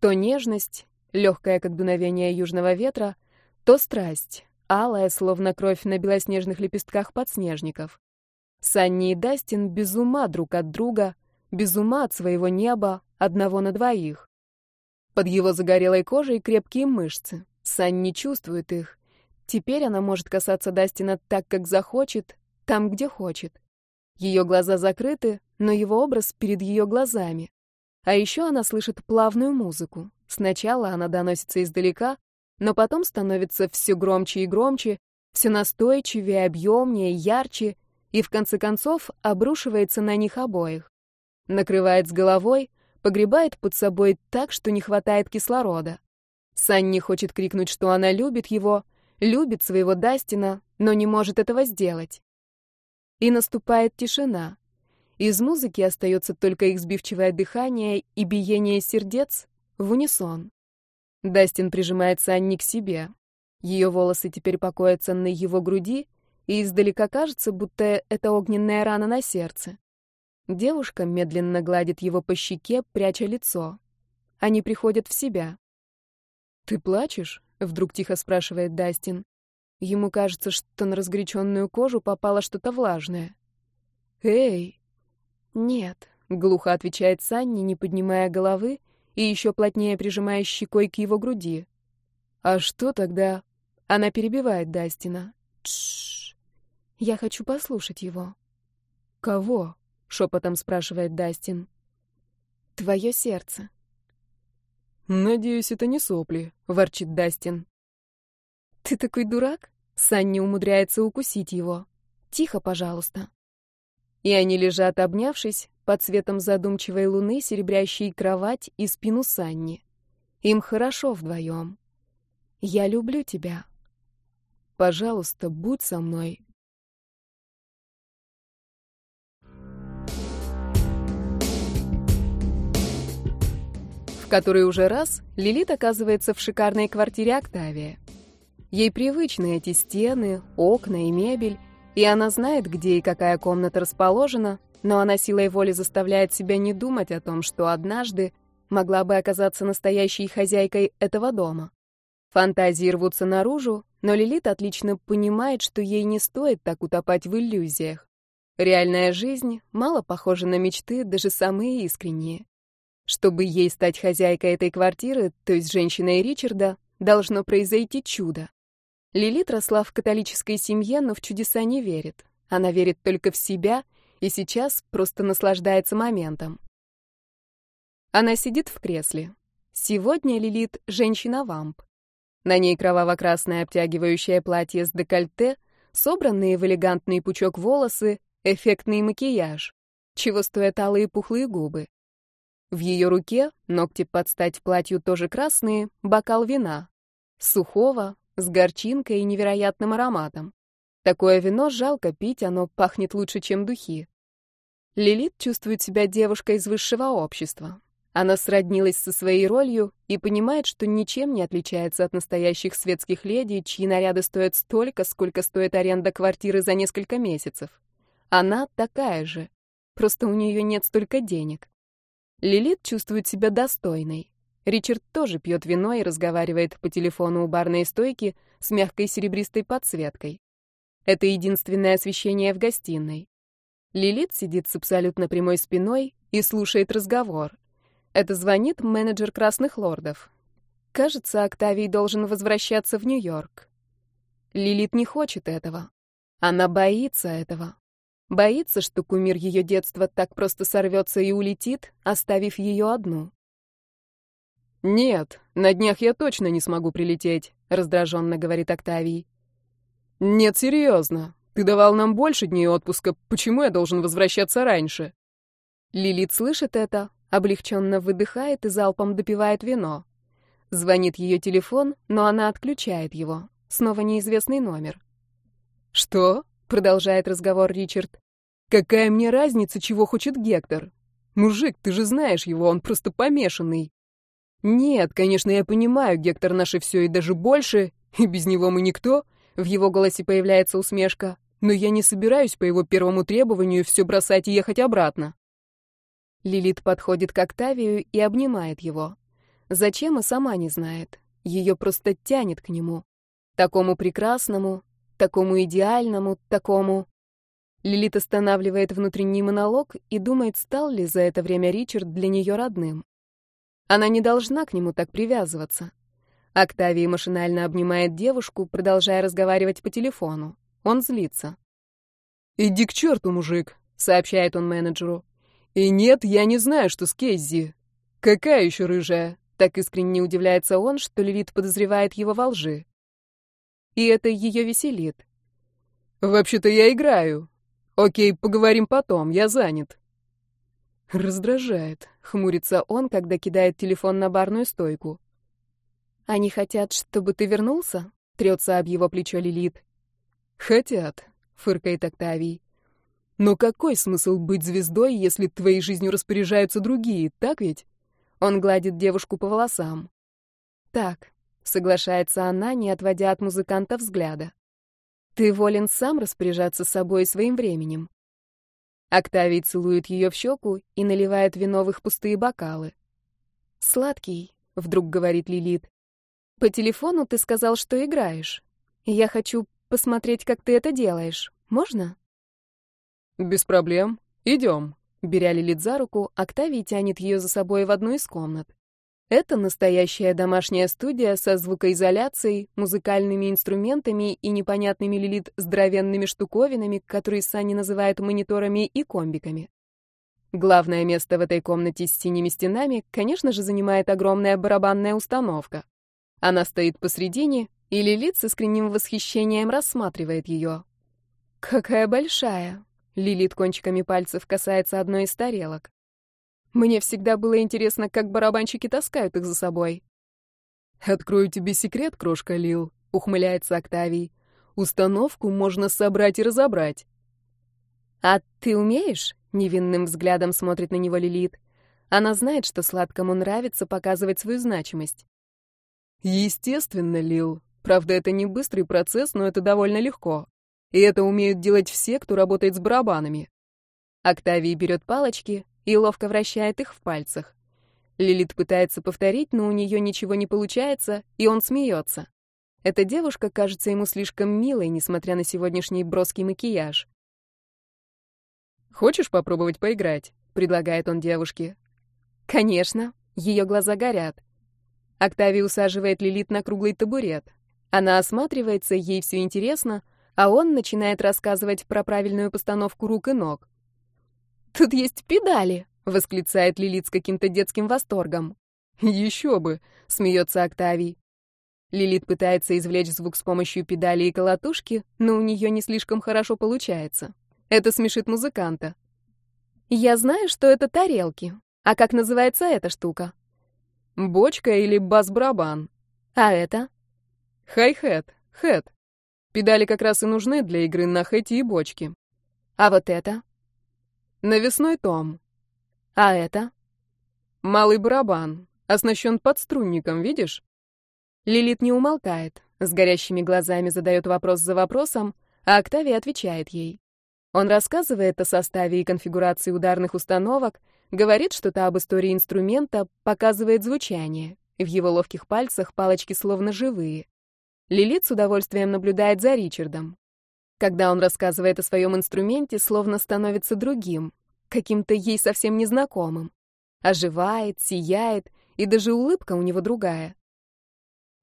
То нежность, легкая, как дуновение южного ветра, то страсть, алая, словно кровь на белоснежных лепестках подснежников. Санни и Дастин без ума друг от друга, без ума от своего неба, одного на двоих. Под его загорелой кожей крепкие мышцы. Санни чувствует их, Теперь она может касаться Дастина так, как захочет, там, где хочет. Ее глаза закрыты, но его образ перед ее глазами. А еще она слышит плавную музыку. Сначала она доносится издалека, но потом становится все громче и громче, все настойчивее, объемнее, ярче, и в конце концов обрушивается на них обоих. Накрывает с головой, погребает под собой так, что не хватает кислорода. Санни хочет крикнуть, что она любит его, любит своего Дастина, но не может этого сделать. И наступает тишина. Из музыки остается только их сбивчивое дыхание и биение сердец в унисон. Дастин прижимается Анни к себе. Ее волосы теперь покоятся на его груди, и издалека кажется, будто это огненная рана на сердце. Девушка медленно гладит его по щеке, пряча лицо. Они приходят в себя. «Ты плачешь?» Вдруг тихо спрашивает Дастин. Ему кажется, что на разгоряченную кожу попало что-то влажное. «Эй!» «Нет», — глухо отвечает Санни, не поднимая головы и еще плотнее прижимая щекой к его груди. «А что тогда?» Она перебивает Дастина. «Тш! Я хочу послушать его». «Кого?» — шепотом спрашивает Дастин. «Твое сердце». «Надеюсь, это не сопли», — ворчит Дастин. «Ты такой дурак?» Санни умудряется укусить его. «Тихо, пожалуйста». И они лежат, обнявшись, под светом задумчивой луны, серебрящей кровать и спину Санни. Им хорошо вдвоем. «Я люблю тебя. Пожалуйста, будь со мной». который уже раз Лилит оказывается в шикарной квартире Октавия. Ей привычны эти стены, окна и мебель, и она знает, где и какая комната расположена, но она силой воли заставляет себя не думать о том, что однажды могла бы оказаться настоящей хозяйкой этого дома. Фантазии рвутся наружу, но Лилит отлично понимает, что ей не стоит так утопать в иллюзиях. Реальная жизнь мало похожа на мечты, даже самые искренние. Чтобы ей стать хозяйкой этой квартиры, то есть женщиной Ричарда, должно произойти чудо. Лилит росла в католической семье, но в чудеса не верит. Она верит только в себя и сейчас просто наслаждается моментом. Она сидит в кресле. Сегодня Лилит — женщина-вамп. На ней кроваво-красное обтягивающее платье с декольте, собранные в элегантный пучок волосы, эффектный макияж, чего стоят алые пухлые губы. В ее руке, ногти под стать платью тоже красные, бокал вина. Сухого, с горчинкой и невероятным ароматом. Такое вино жалко пить, оно пахнет лучше, чем духи. Лилит чувствует себя девушкой из высшего общества. Она сроднилась со своей ролью и понимает, что ничем не отличается от настоящих светских леди, чьи наряды стоят столько, сколько стоит аренда квартиры за несколько месяцев. Она такая же, просто у нее нет столько денег. Лилит чувствует себя достойной. Ричард тоже пьет вино и разговаривает по телефону у барной стойки с мягкой серебристой подсветкой. Это единственное освещение в гостиной. Лилит сидит с абсолютно прямой спиной и слушает разговор. Это звонит менеджер Красных Лордов. Кажется, Октавий должен возвращаться в Нью-Йорк. Лилит не хочет этого. Она боится этого. Боится, что кумир ее детства так просто сорвется и улетит, оставив ее одну. «Нет, на днях я точно не смогу прилететь», — раздраженно говорит Октавий. «Нет, серьезно. Ты давал нам больше дней отпуска. Почему я должен возвращаться раньше?» Лилит слышит это, облегченно выдыхает и залпом допивает вино. Звонит ее телефон, но она отключает его. Снова неизвестный номер. «Что?» — продолжает разговор Ричард. «Какая мне разница, чего хочет Гектор? Мужик, ты же знаешь его, он просто помешанный. Нет, конечно, я понимаю, Гектор наше все и даже больше, и без него мы никто». В его голосе появляется усмешка. «Но я не собираюсь по его первому требованию все бросать и ехать обратно». Лилит подходит к Октавию и обнимает его. Зачем и сама не знает. Ее просто тянет к нему. Такому прекрасному, такому идеальному, такому... Лилит останавливает внутренний монолог и думает, стал ли за это время Ричард для нее родным. Она не должна к нему так привязываться. Октавий машинально обнимает девушку, продолжая разговаривать по телефону. Он злится. «Иди к черту, мужик», — сообщает он менеджеру. И нет, я не знаю, что с Кейзи. Какая еще рыжая? Так искренне удивляется он, что Лилит подозревает его во лжи. И это ее веселит. Вообще-то я играю. Окей, поговорим потом, я занят. Раздражает, хмурится он, когда кидает телефон на барную стойку. Они хотят, чтобы ты вернулся? Трется об его плечо Лилит. Хотят, фыркает Октавий. Но какой смысл быть звездой, если твоей жизнью распоряжаются другие, так ведь? Он гладит девушку по волосам. Так, соглашается она, не отводя от музыканта взгляда. Ты волен сам распоряжаться собой и своим временем. Октавий целует ее в щеку и наливает вино в их пустые бокалы. «Сладкий», — вдруг говорит Лилит. «По телефону ты сказал, что играешь. Я хочу посмотреть, как ты это делаешь. Можно?» «Без проблем. Идем». Беря Лилит за руку, Октавий тянет ее за собой в одну из комнат. Это настоящая домашняя студия со звукоизоляцией, музыкальными инструментами и непонятными Лилит здоровенными штуковинами, которые Сани называют мониторами и комбиками. Главное место в этой комнате с синими стенами, конечно же, занимает огромная барабанная установка. Она стоит посредине, и Лилит с искренним восхищением рассматривает ее. «Какая большая!» Лилит кончиками пальцев касается одной из тарелок. Мне всегда было интересно, как барабанщики таскают их за собой. «Открою тебе секрет, крошка Лил», — ухмыляется Октавий. «Установку можно собрать и разобрать». «А ты умеешь?» — невинным взглядом смотрит на него Лилит. Она знает, что сладкому нравится показывать свою значимость. «Естественно, Лил. Правда, это не быстрый процесс, но это довольно легко. И это умеют делать все, кто работает с барабанами. Октавий берет палочки и ловко вращает их в пальцах. Лилит пытается повторить, но у нее ничего не получается, и он смеется. Эта девушка кажется ему слишком милой, несмотря на сегодняшний броский макияж. «Хочешь попробовать поиграть?» — предлагает он девушке. «Конечно». Ее глаза горят. Октавий усаживает Лилит на круглый табурет. Она осматривается, ей все интересно, а он начинает рассказывать про правильную постановку рук и ног. «Тут есть педали!» — восклицает Лилит с каким-то детским восторгом. «Еще бы!» — смеется Октавий. Лилит пытается извлечь звук с помощью педали и колотушки, но у нее не слишком хорошо получается. Это смешит музыканта. «Я знаю, что это тарелки. А как называется эта штука?» «Бочка или бас-барабан». «А это?» «Хай-хэт. Хэт. Педали как раз и нужны для игры на хэте и бочке. А вот это? Навесной том. А это? Малый барабан, оснащен подструнником, видишь? Лилит не умолкает, с горящими глазами задает вопрос за вопросом, а Октавия отвечает ей. Он рассказывает о составе и конфигурации ударных установок, говорит что-то об истории инструмента, показывает звучание. В его ловких пальцах палочки словно живые. Лилит с удовольствием наблюдает за Ричардом. Когда он рассказывает о своем инструменте, словно становится другим, каким-то ей совсем незнакомым. Оживает, сияет, и даже улыбка у него другая.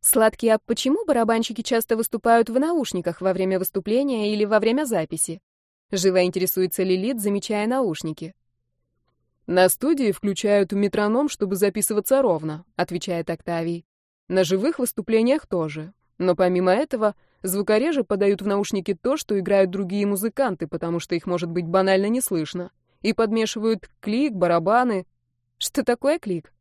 Сладкий, а почему барабанщики часто выступают в наушниках во время выступления или во время записи? Живо интересуется Лилит, замечая наушники. На студии включают метроном, чтобы записываться ровно, отвечает Октавий. На живых выступлениях тоже. Но помимо этого, звукорежи подают в наушники то, что играют другие музыканты, потому что их может быть банально не слышно. И подмешивают клик, барабаны. Что такое клик?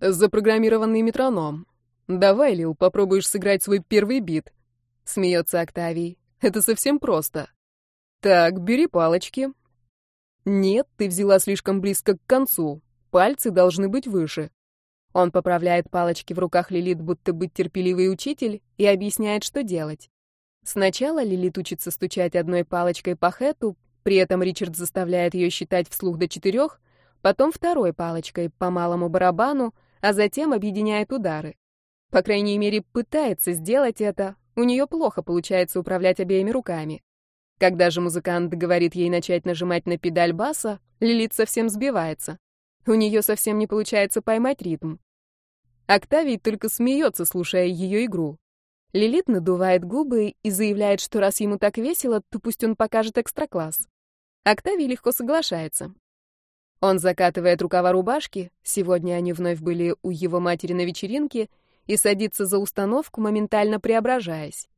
Запрограммированный метроном. «Давай, Лил, попробуешь сыграть свой первый бит», — смеется Октавий. «Это совсем просто. Так, бери палочки». «Нет, ты взяла слишком близко к концу. Пальцы должны быть выше». Он поправляет палочки в руках Лилит, будто быть терпеливый учитель, и объясняет, что делать. Сначала Лилит учится стучать одной палочкой по хэту, при этом Ричард заставляет ее считать вслух до четырех, потом второй палочкой по малому барабану, а затем объединяет удары. По крайней мере, пытается сделать это. У нее плохо получается управлять обеими руками. Когда же музыкант говорит ей начать нажимать на педаль баса, Лилит совсем сбивается. У нее совсем не получается поймать ритм. Октавий только смеется, слушая ее игру. Лилит надувает губы и заявляет, что раз ему так весело, то пусть он покажет экстра-класс. Октавий легко соглашается. Он закатывает рукава рубашки, сегодня они вновь были у его матери на вечеринке, и садится за установку, моментально преображаясь.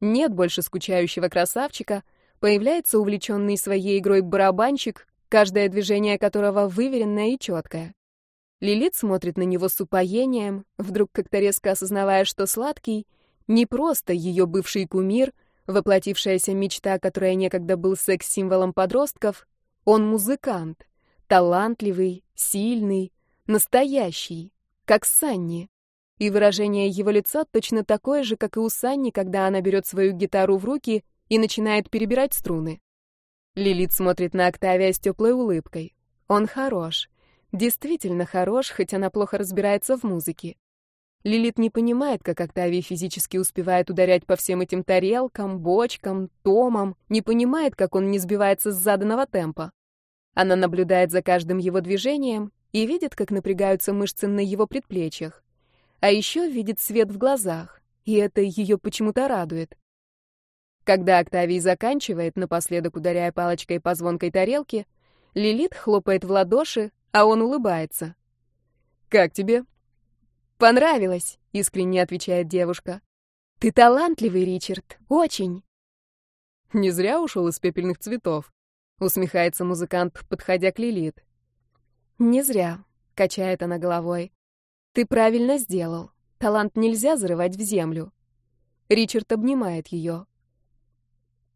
Нет больше скучающего красавчика, появляется увлеченный своей игрой барабанщик, каждое движение которого выверенное и четкое. Лилит смотрит на него с упоением, вдруг как-то резко осознавая, что сладкий не просто ее бывший кумир, воплотившаяся мечта, которая некогда был секс-символом подростков, он музыкант, талантливый, сильный, настоящий, как Санни. И выражение его лица точно такое же, как и у Санни, когда она берет свою гитару в руки и начинает перебирать струны. Лилит смотрит на Октавия с теплой улыбкой. Он хорош. Действительно хорош, хоть она плохо разбирается в музыке. Лилит не понимает, как Октавий физически успевает ударять по всем этим тарелкам, бочкам, томам, не понимает, как он не сбивается с заданного темпа. Она наблюдает за каждым его движением и видит, как напрягаются мышцы на его предплечьях а еще видит свет в глазах, и это ее почему-то радует. Когда Октавий заканчивает, напоследок ударяя палочкой по звонкой тарелке, Лилит хлопает в ладоши, а он улыбается. «Как тебе?» «Понравилось», — искренне отвечает девушка. «Ты талантливый, Ричард, очень». «Не зря ушел из пепельных цветов», — усмехается музыкант, подходя к Лилит. «Не зря», — качает она головой. Ты правильно сделал. Талант нельзя зарывать в землю. Ричард обнимает ее.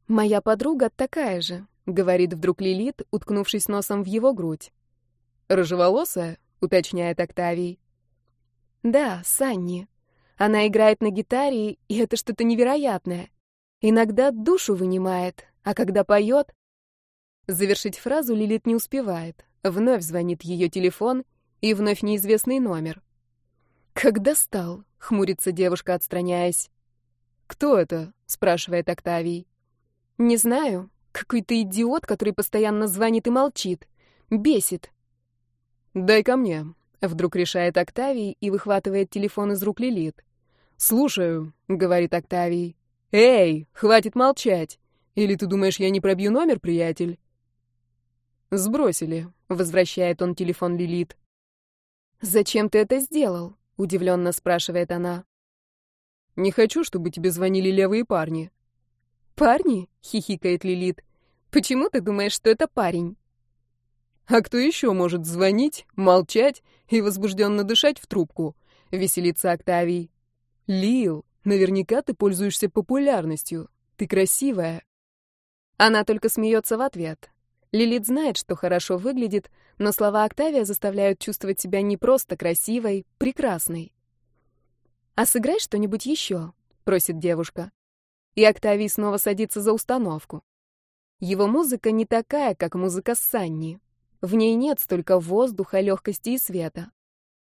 Моя подруга такая же, говорит вдруг Лилит, уткнувшись носом в его грудь. Рыжеволосая, уточняет Октавий. Да, Санни. Она играет на гитаре, и это что-то невероятное. Иногда душу вынимает, а когда поет... Завершить фразу Лилит не успевает. Вновь звонит ее телефон, и вновь неизвестный номер. «Как достал!» — хмурится девушка, отстраняясь. «Кто это?» — спрашивает Октавий. «Не знаю. Какой-то идиот, который постоянно звонит и молчит. Бесит». «Дай ко мне», — вдруг решает Октавий и выхватывает телефон из рук Лилит. «Слушаю», — говорит Октавий. «Эй, хватит молчать! Или ты думаешь, я не пробью номер, приятель?» «Сбросили», — возвращает он телефон Лилит. «Зачем ты это сделал?» — удивленно спрашивает она. «Не хочу, чтобы тебе звонили левые парни». «Парни?» — хихикает Лилит. «Почему ты думаешь, что это парень?» «А кто еще может звонить, молчать и возбужденно дышать в трубку?» — веселится Октавий. «Лил, наверняка ты пользуешься популярностью. Ты красивая». Она только смеется в ответ. Лилит знает, что хорошо выглядит, но слова Октавия заставляют чувствовать себя не просто красивой, прекрасной. «А сыграй что-нибудь еще», — просит девушка. И Октавий снова садится за установку. Его музыка не такая, как музыка Санни. В ней нет столько воздуха, легкости и света.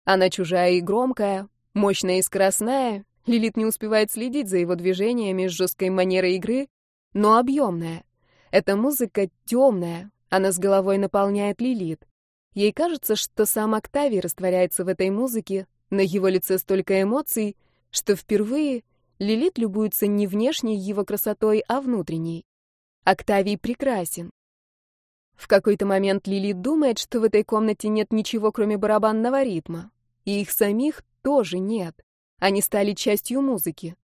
Она чужая и громкая, мощная и скоростная. Лилит не успевает следить за его движениями с жесткой манерой игры, но объемная. Эта музыка темная, она с головой наполняет Лилит. Ей кажется, что сам Октавий растворяется в этой музыке, на его лице столько эмоций, что впервые Лилит любуется не внешней его красотой, а внутренней. Октавий прекрасен. В какой-то момент Лилит думает, что в этой комнате нет ничего, кроме барабанного ритма. И их самих тоже нет. Они стали частью музыки.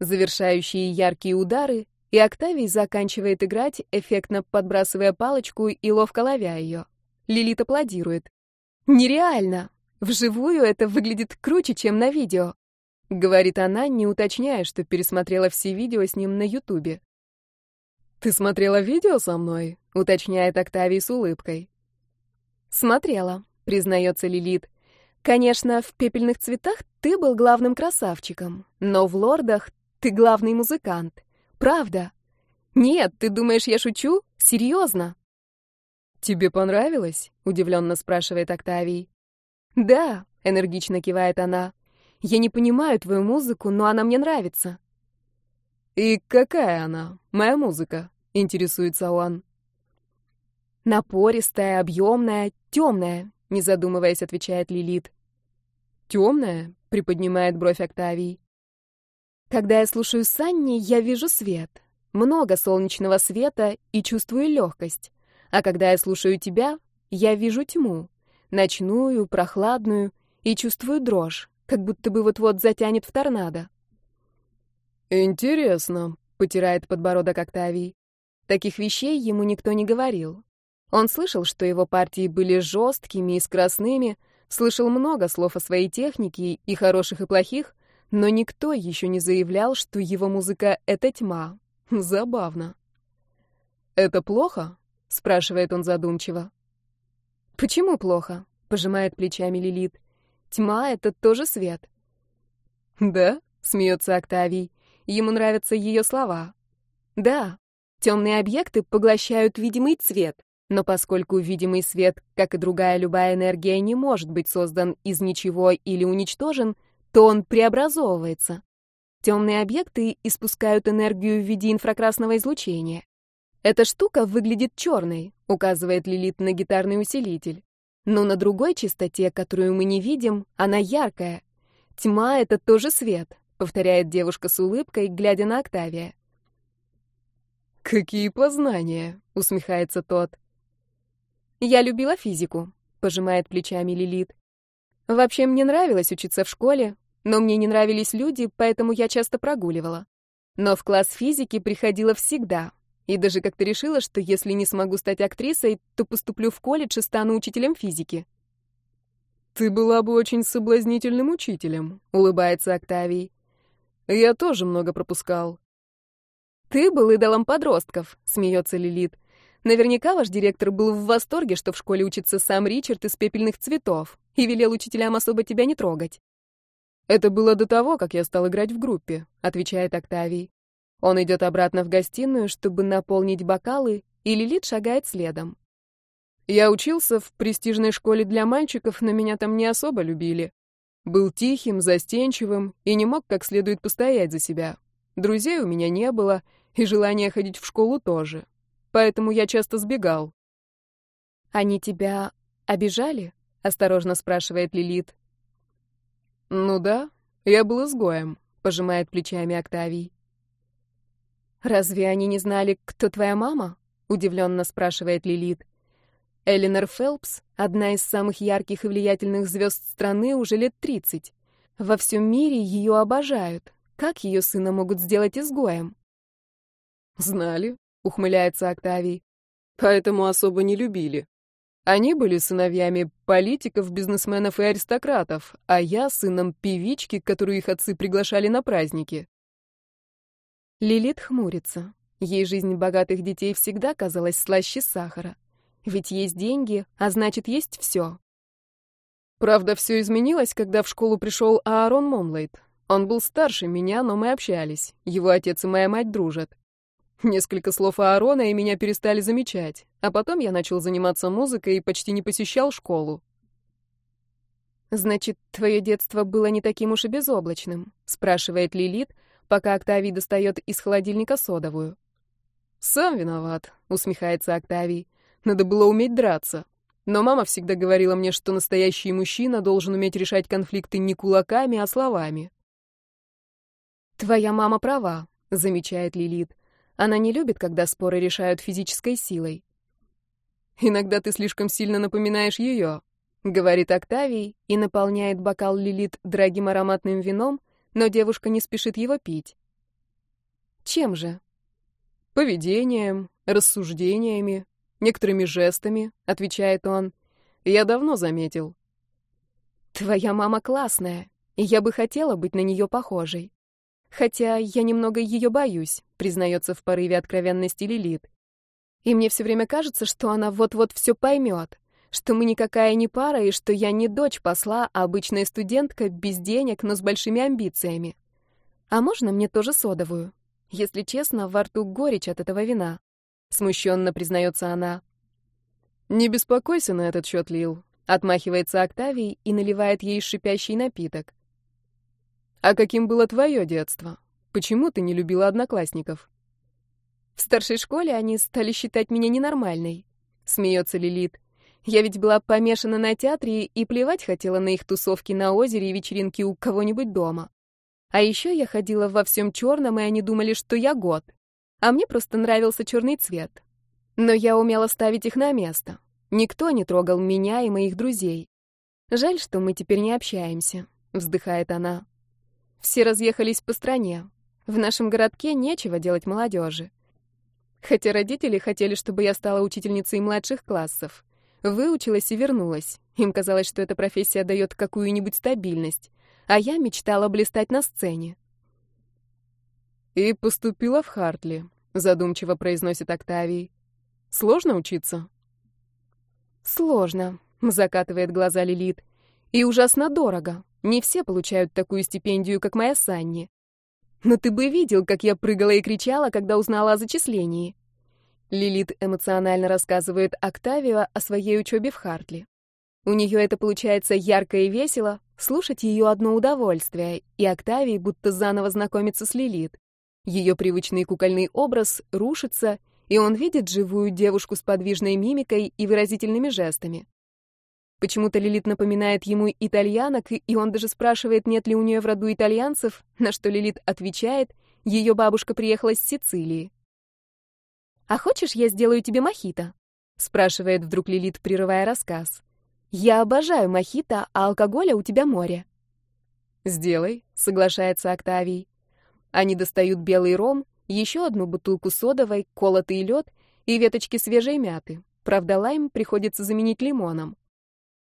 Завершающие яркие удары, и Октавий заканчивает играть, эффектно подбрасывая палочку и ловко ловя ее. Лилит аплодирует. «Нереально! Вживую это выглядит круче, чем на видео», — говорит она, не уточняя, что пересмотрела все видео с ним на Ютубе. «Ты смотрела видео со мной?» — уточняет Октавий с улыбкой. «Смотрела», — признается Лилит. Конечно, в пепельных цветах ты был главным красавчиком, но в лордах ты главный музыкант. Правда? Нет, ты думаешь, я шучу? Серьезно? Тебе понравилось? Удивленно спрашивает Октавий. Да, энергично кивает она. Я не понимаю твою музыку, но она мне нравится. И какая она, моя музыка? Интересуется он. Напористая, объемная, темная, не задумываясь, отвечает Лилит. Темная? приподнимает бровь Октавий. Когда я слушаю Санни, я вижу свет. Много солнечного света и чувствую легкость. А когда я слушаю тебя, я вижу тьму. Ночную, прохладную и чувствую дрожь, как будто бы вот-вот затянет в торнадо. «Интересно», — потирает подбородок Октавий. Таких вещей ему никто не говорил. Он слышал, что его партии были жесткими и скоростными, слышал много слов о своей технике, и хороших, и плохих, но никто еще не заявлял, что его музыка — это тьма. Забавно. «Это плохо?» — спрашивает он задумчиво. «Почему плохо?» — пожимает плечами Лилит. «Тьма — это тоже свет». «Да?» — смеется Октавий. Ему нравятся ее слова. «Да, темные объекты поглощают видимый цвет, но поскольку видимый свет, как и другая любая энергия, не может быть создан из ничего или уничтожен, то он преобразовывается. Темные объекты испускают энергию в виде инфракрасного излучения. Эта штука выглядит черной, указывает Лилит на гитарный усилитель. Но на другой частоте, которую мы не видим, она яркая. Тьма — это тоже свет, повторяет девушка с улыбкой, глядя на Октавия. «Какие познания!» — усмехается тот. Я любила физику, пожимает плечами Лилит. Вообще мне нравилось учиться в школе, но мне не нравились люди, поэтому я часто прогуливала. Но в класс физики приходила всегда. И даже как-то решила, что если не смогу стать актрисой, то поступлю в колледж и стану учителем физики. «Ты была бы очень соблазнительным учителем», — улыбается Октавий. «Я тоже много пропускал». «Ты был идолом подростков», — смеется Лилит. Наверняка ваш директор был в восторге, что в школе учится сам Ричард из пепельных цветов, и велел учителям особо тебя не трогать. Это было до того, как я стал играть в группе, отвечает Октавий. Он идет обратно в гостиную, чтобы наполнить бокалы, и Лилит шагает следом. Я учился в престижной школе для мальчиков, но меня там не особо любили. Был тихим, застенчивым и не мог как следует постоять за себя. Друзей у меня не было, и желания ходить в школу тоже поэтому я часто сбегал. «Они тебя обижали?» — осторожно спрашивает Лилит. «Ну да, я был изгоем», — пожимает плечами Октавий. «Разве они не знали, кто твоя мама?» — удивленно спрашивает Лилит. Элинор Фелпс — одна из самых ярких и влиятельных звезд страны уже лет тридцать. Во всем мире ее обожают. Как ее сына могут сделать изгоем? «Знали», ухмыляется Октавий. Поэтому особо не любили. Они были сыновьями политиков, бизнесменов и аристократов, а я сыном певички, которую их отцы приглашали на праздники. Лилит хмурится. Ей жизнь богатых детей всегда казалась слаще сахара. Ведь есть деньги, а значит, есть все. Правда, все изменилось, когда в школу пришел Аарон Момлейт. Он был старше меня, но мы общались. Его отец и моя мать дружат. Несколько слов Аарона, и меня перестали замечать. А потом я начал заниматься музыкой и почти не посещал школу. «Значит, твое детство было не таким уж и безоблачным?» — спрашивает Лилит, пока Октавий достает из холодильника содовую. «Сам виноват», — усмехается Октавий. «Надо было уметь драться. Но мама всегда говорила мне, что настоящий мужчина должен уметь решать конфликты не кулаками, а словами». «Твоя мама права», — замечает Лилит. «Она не любит, когда споры решают физической силой». «Иногда ты слишком сильно напоминаешь ее», — говорит Октавий и наполняет бокал Лилит дорогим ароматным вином, но девушка не спешит его пить. «Чем же?» «Поведением, рассуждениями, некоторыми жестами», — отвечает он. «Я давно заметил». «Твоя мама классная, и я бы хотела быть на нее похожей. Хотя я немного ее боюсь», — признается в порыве откровенности Лилит. «И мне все время кажется, что она вот-вот все поймет, что мы никакая не пара и что я не дочь посла, а обычная студентка без денег, но с большими амбициями. А можно мне тоже содовую? Если честно, во рту горечь от этого вина. Смущенно признается она. Не беспокойся на этот счет, Лил. Отмахивается Октавий и наливает ей шипящий напиток. А каким было твое детство? Почему ты не любила одноклассников? В старшей школе они стали считать меня ненормальной. Смеется Лилит. Я ведь была помешана на театре и плевать хотела на их тусовки на озере и вечеринки у кого-нибудь дома. А еще я ходила во всем черном, и они думали, что я год. А мне просто нравился черный цвет. Но я умела ставить их на место. Никто не трогал меня и моих друзей. Жаль, что мы теперь не общаемся, вздыхает она. Все разъехались по стране. В нашем городке нечего делать молодежи. Хотя родители хотели, чтобы я стала учительницей младших классов. Выучилась и вернулась. Им казалось, что эта профессия дает какую-нибудь стабильность. А я мечтала блистать на сцене. «И поступила в Хартли», — задумчиво произносит Октавий. «Сложно учиться?» «Сложно», — закатывает глаза Лилит. «И ужасно дорого. Не все получают такую стипендию, как моя Санни. Но ты бы видел, как я прыгала и кричала, когда узнала о зачислении. Лилит эмоционально рассказывает Октавио о своей учебе в Хартли. У нее это получается ярко и весело, слушать ее одно удовольствие, и Октавий будто заново знакомится с Лилит. Ее привычный кукольный образ рушится, и он видит живую девушку с подвижной мимикой и выразительными жестами. Почему-то Лилит напоминает ему итальянок, и он даже спрашивает, нет ли у нее в роду итальянцев, на что Лилит отвечает, ее бабушка приехала с Сицилии. «А хочешь, я сделаю тебе мохито?» — спрашивает вдруг Лилит, прерывая рассказ. «Я обожаю мохито, а алкоголя у тебя море». «Сделай», — соглашается Октавий. Они достают белый ром, еще одну бутылку содовой, колотый лед и веточки свежей мяты. Правда, лайм приходится заменить лимоном.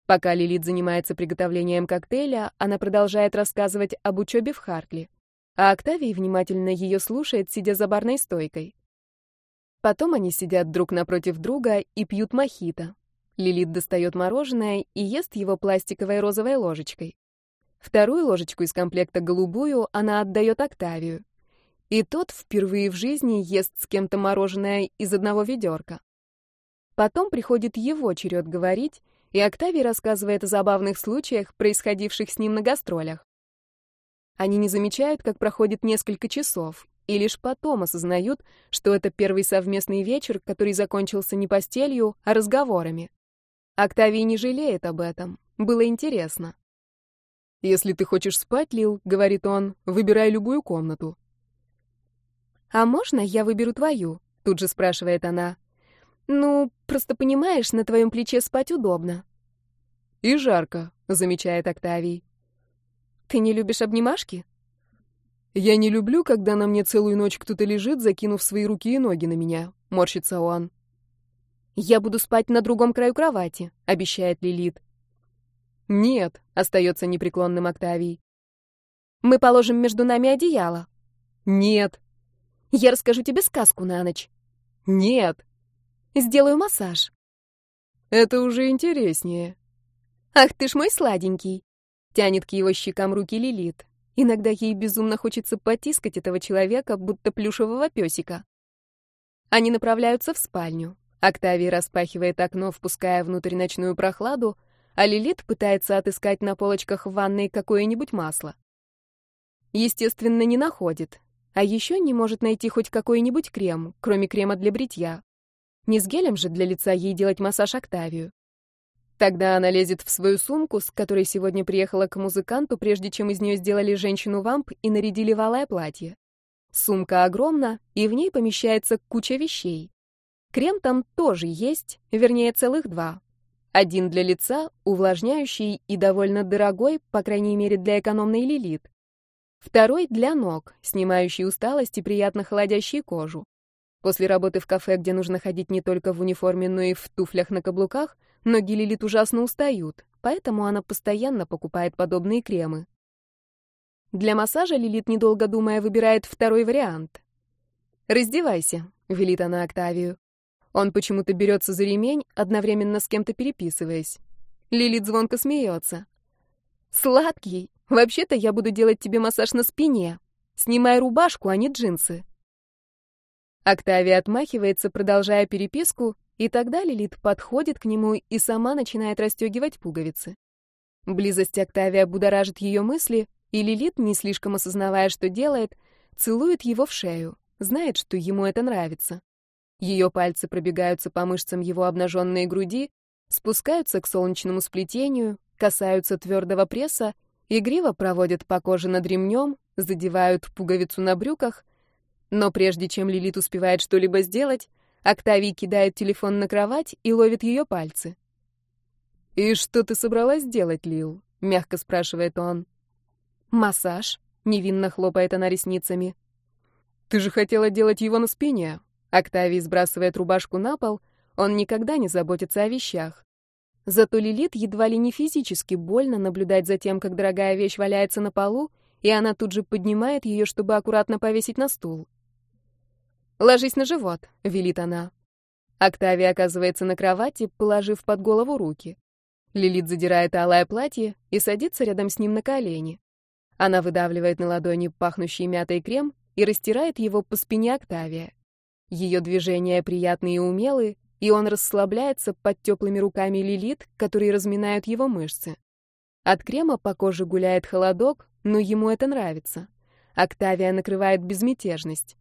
Пока Лилит занимается приготовлением коктейля, она продолжает рассказывать об учебе в Хартли. А Октавий внимательно ее слушает, сидя за барной стойкой. Потом они сидят друг напротив друга и пьют мохито. Лилит достает мороженое и ест его пластиковой розовой ложечкой. Вторую ложечку из комплекта голубую она отдает Октавию. И тот впервые в жизни ест с кем-то мороженое из одного ведерка. Потом приходит его черед говорить, и Октавий рассказывает о забавных случаях, происходивших с ним на гастролях. Они не замечают, как проходит несколько часов, и лишь потом осознают, что это первый совместный вечер, который закончился не постелью, а разговорами. Октавий не жалеет об этом. Было интересно. «Если ты хочешь спать, Лил, — говорит он, — выбирай любую комнату». «А можно я выберу твою?» — тут же спрашивает она. «Ну, просто понимаешь, на твоем плече спать удобно». «И жарко», — замечает Октавий. «Ты не любишь обнимашки?» «Я не люблю, когда на мне целую ночь кто-то лежит, закинув свои руки и ноги на меня», — морщится он. «Я буду спать на другом краю кровати», — обещает Лилит. «Нет», — остается непреклонным Октавий. «Мы положим между нами одеяло». «Нет». «Я расскажу тебе сказку на ночь». «Нет». «Сделаю массаж». Это уже интереснее. Ах ты ж мой сладенький. Тянет к его щекам руки Лилит. Иногда ей безумно хочется потискать этого человека, будто плюшевого песика. Они направляются в спальню. Октавий распахивает окно, впуская внутрь ночную прохладу, а Лилит пытается отыскать на полочках в ванной какое-нибудь масло. Естественно, не находит. А еще не может найти хоть какой-нибудь крем, кроме крема для бритья. Не с гелем же для лица ей делать массаж Октавию. Тогда она лезет в свою сумку, с которой сегодня приехала к музыканту, прежде чем из нее сделали женщину-вамп и нарядили валое платье. Сумка огромна, и в ней помещается куча вещей. Крем там тоже есть, вернее, целых два. Один для лица, увлажняющий и довольно дорогой, по крайней мере, для экономной лилит. Второй для ног, снимающий усталость и приятно холодящий кожу. После работы в кафе, где нужно ходить не только в униформе, но и в туфлях на каблуках, ноги Лилит ужасно устают, поэтому она постоянно покупает подобные кремы. Для массажа Лилит, недолго думая, выбирает второй вариант. «Раздевайся», — велит она Октавию. Он почему-то берется за ремень, одновременно с кем-то переписываясь. Лилит звонко смеется. «Сладкий, вообще-то я буду делать тебе массаж на спине. Снимай рубашку, а не джинсы». Октавия отмахивается, продолжая переписку, и тогда Лилит подходит к нему и сама начинает расстегивать пуговицы. Близость Октавия будоражит ее мысли, и Лилит, не слишком осознавая, что делает, целует его в шею, знает, что ему это нравится. Ее пальцы пробегаются по мышцам его обнаженной груди, спускаются к солнечному сплетению, касаются твердого пресса, игриво проводят по коже над ремнем, задевают пуговицу на брюках, но прежде чем Лилит успевает что-либо сделать, Октавий кидает телефон на кровать и ловит ее пальцы. «И что ты собралась делать, Лил?» — мягко спрашивает он. «Массаж», — невинно хлопает она ресницами. «Ты же хотела делать его на спине». Октавий сбрасывает рубашку на пол, он никогда не заботится о вещах. Зато Лилит едва ли не физически больно наблюдать за тем, как дорогая вещь валяется на полу, и она тут же поднимает ее, чтобы аккуратно повесить на стул. «Ложись на живот», — велит она. Октавия оказывается на кровати, положив под голову руки. Лилит задирает алое платье и садится рядом с ним на колени. Она выдавливает на ладони пахнущий мятой крем и растирает его по спине Октавия. Ее движения приятные и умелые, и он расслабляется под теплыми руками Лилит, которые разминают его мышцы. От крема по коже гуляет холодок, но ему это нравится. Октавия накрывает безмятежность.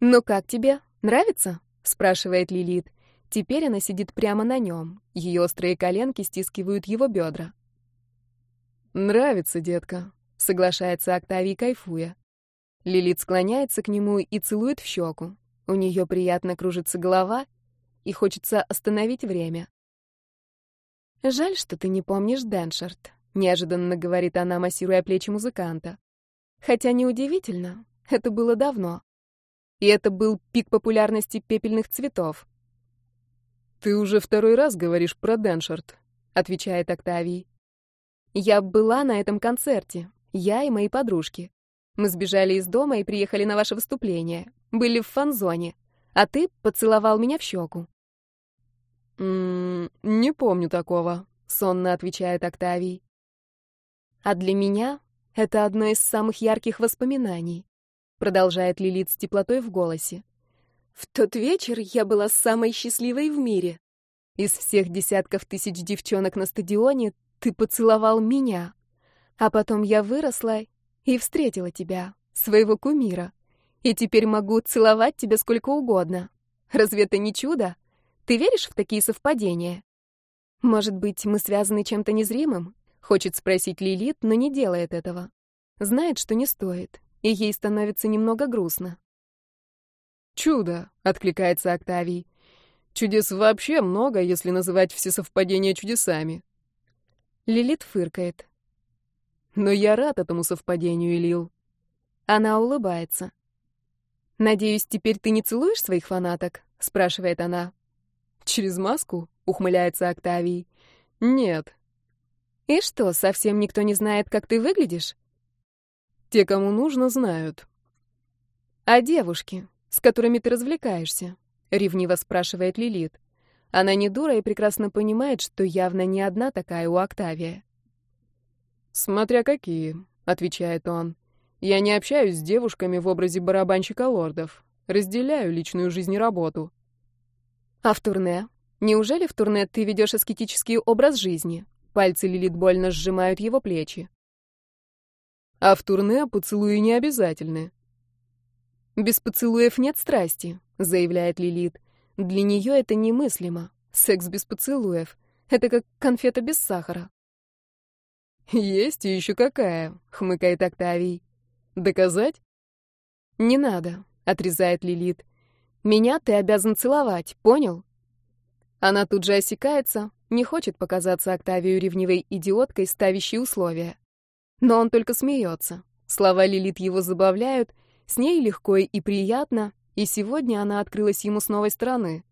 «Ну как тебе? Нравится?» — спрашивает Лилит. Теперь она сидит прямо на нем. Ее острые коленки стискивают его бедра. «Нравится, детка», — соглашается Октавий, кайфуя. Лилит склоняется к нему и целует в щеку. У нее приятно кружится голова, и хочется остановить время. «Жаль, что ты не помнишь Дэншард», — неожиданно говорит она, массируя плечи музыканта. Хотя неудивительно, это было давно. И это был пик популярности пепельных цветов. «Ты уже второй раз говоришь про Деншард», — отвечает Октавий. «Я была на этом концерте, я и мои подружки. Мы сбежали из дома и приехали на ваше выступление. Были в фан-зоне, а ты поцеловал меня в щеку». «М -м, «Не помню такого», — сонно отвечает Октавий. «А для меня это одно из самых ярких воспоминаний продолжает Лилит с теплотой в голосе. В тот вечер я была самой счастливой в мире. Из всех десятков тысяч девчонок на стадионе ты поцеловал меня. А потом я выросла и встретила тебя, своего кумира. И теперь могу целовать тебя сколько угодно. Разве это не чудо? Ты веришь в такие совпадения? Может быть, мы связаны чем-то незримым? Хочет спросить Лилит, но не делает этого. Знает, что не стоит и ей становится немного грустно. «Чудо!» — откликается Октавий. «Чудес вообще много, если называть все совпадения чудесами». Лилит фыркает. «Но я рад этому совпадению, Лил». Она улыбается. «Надеюсь, теперь ты не целуешь своих фанаток?» — спрашивает она. «Через маску?» — ухмыляется Октавий. «Нет». «И что, совсем никто не знает, как ты выглядишь?» Те, кому нужно, знают. А девушки, с которыми ты развлекаешься? Ревниво спрашивает Лилит. Она не дура и прекрасно понимает, что явно не одна такая у Октавия. «Смотря какие», — отвечает он. «Я не общаюсь с девушками в образе барабанщика лордов. Разделяю личную жизнь и работу». «А в турне? Неужели в турне ты ведешь аскетический образ жизни?» Пальцы Лилит больно сжимают его плечи. «А в турне поцелуи не обязательны». «Без поцелуев нет страсти», — заявляет Лилит. «Для нее это немыслимо. Секс без поцелуев. Это как конфета без сахара». «Есть и еще какая», — хмыкает Октавий. «Доказать?» «Не надо», — отрезает Лилит. «Меня ты обязан целовать, понял?» Она тут же осекается, не хочет показаться Октавию ревнивой идиоткой, ставящей условия. Но он только смеется. Слова Лилит его забавляют, с ней легко и приятно, и сегодня она открылась ему с новой стороны.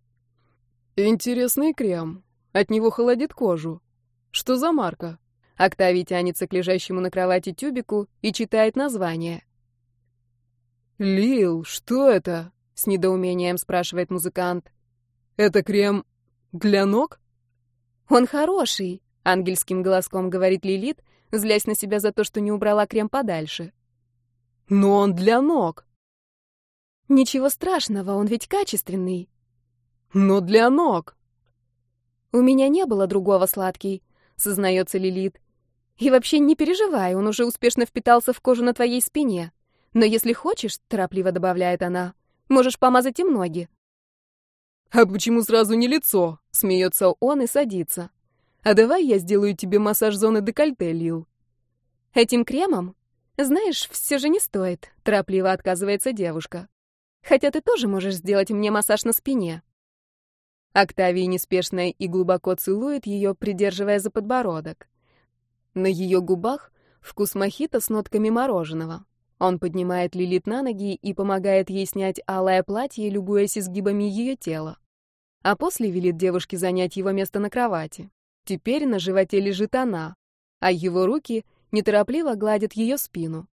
«Интересный крем. От него холодит кожу. Что за марка?» Октавий тянется к лежащему на кровати тюбику и читает название. «Лил, что это?» — с недоумением спрашивает музыкант. «Это крем для ног?» «Он хороший», — ангельским голоском говорит Лилит, злясь на себя за то, что не убрала крем подальше. Но он для ног. Ничего страшного, он ведь качественный. Но для ног. У меня не было другого сладкий, сознается Лилит. И вообще не переживай, он уже успешно впитался в кожу на твоей спине. Но если хочешь, торопливо добавляет она, можешь помазать им ноги. А почему сразу не лицо? Смеется он и садится. А давай я сделаю тебе массаж зоны декольте, Лил. Этим кремом? «Знаешь, все же не стоит», — торопливо отказывается девушка. «Хотя ты тоже можешь сделать мне массаж на спине». Октавий неспешно и глубоко целует ее, придерживая за подбородок. На ее губах вкус мохито с нотками мороженого. Он поднимает Лилит на ноги и помогает ей снять алое платье, любуясь изгибами ее тела. А после велит девушке занять его место на кровати. Теперь на животе лежит она, а его руки — неторопливо гладит ее спину.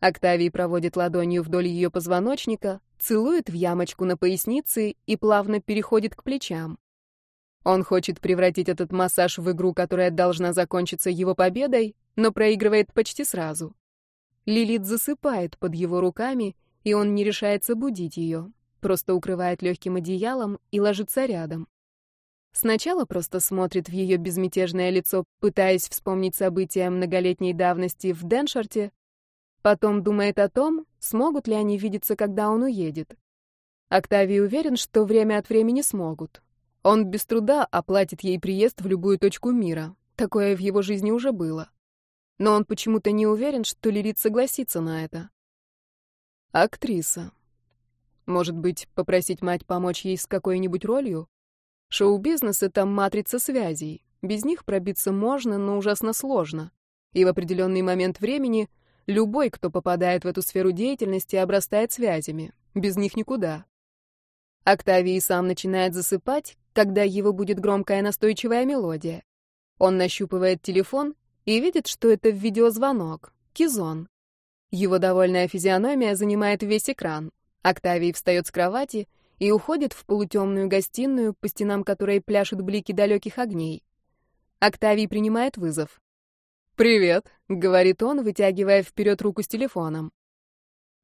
Октавий проводит ладонью вдоль ее позвоночника, целует в ямочку на пояснице и плавно переходит к плечам. Он хочет превратить этот массаж в игру, которая должна закончиться его победой, но проигрывает почти сразу. Лилит засыпает под его руками, и он не решается будить ее, просто укрывает легким одеялом и ложится рядом. Сначала просто смотрит в ее безмятежное лицо, пытаясь вспомнить события многолетней давности в Деншарте, потом думает о том, смогут ли они видеться, когда он уедет. Октавий уверен, что время от времени смогут. Он без труда оплатит ей приезд в любую точку мира. Такое в его жизни уже было. Но он почему-то не уверен, что Лилит согласится на это. Актриса. Может быть, попросить мать помочь ей с какой-нибудь ролью? Шоу-бизнес — это матрица связей. Без них пробиться можно, но ужасно сложно. И в определенный момент времени любой, кто попадает в эту сферу деятельности, обрастает связями. Без них никуда. Октавий сам начинает засыпать, когда его будет громкая настойчивая мелодия. Он нащупывает телефон и видит, что это видеозвонок. Кизон. Его довольная физиономия занимает весь экран. Октавий встает с кровати — и уходит в полутемную гостиную, по стенам которой пляшут блики далеких огней. Октавий принимает вызов. «Привет», — говорит он, вытягивая вперед руку с телефоном.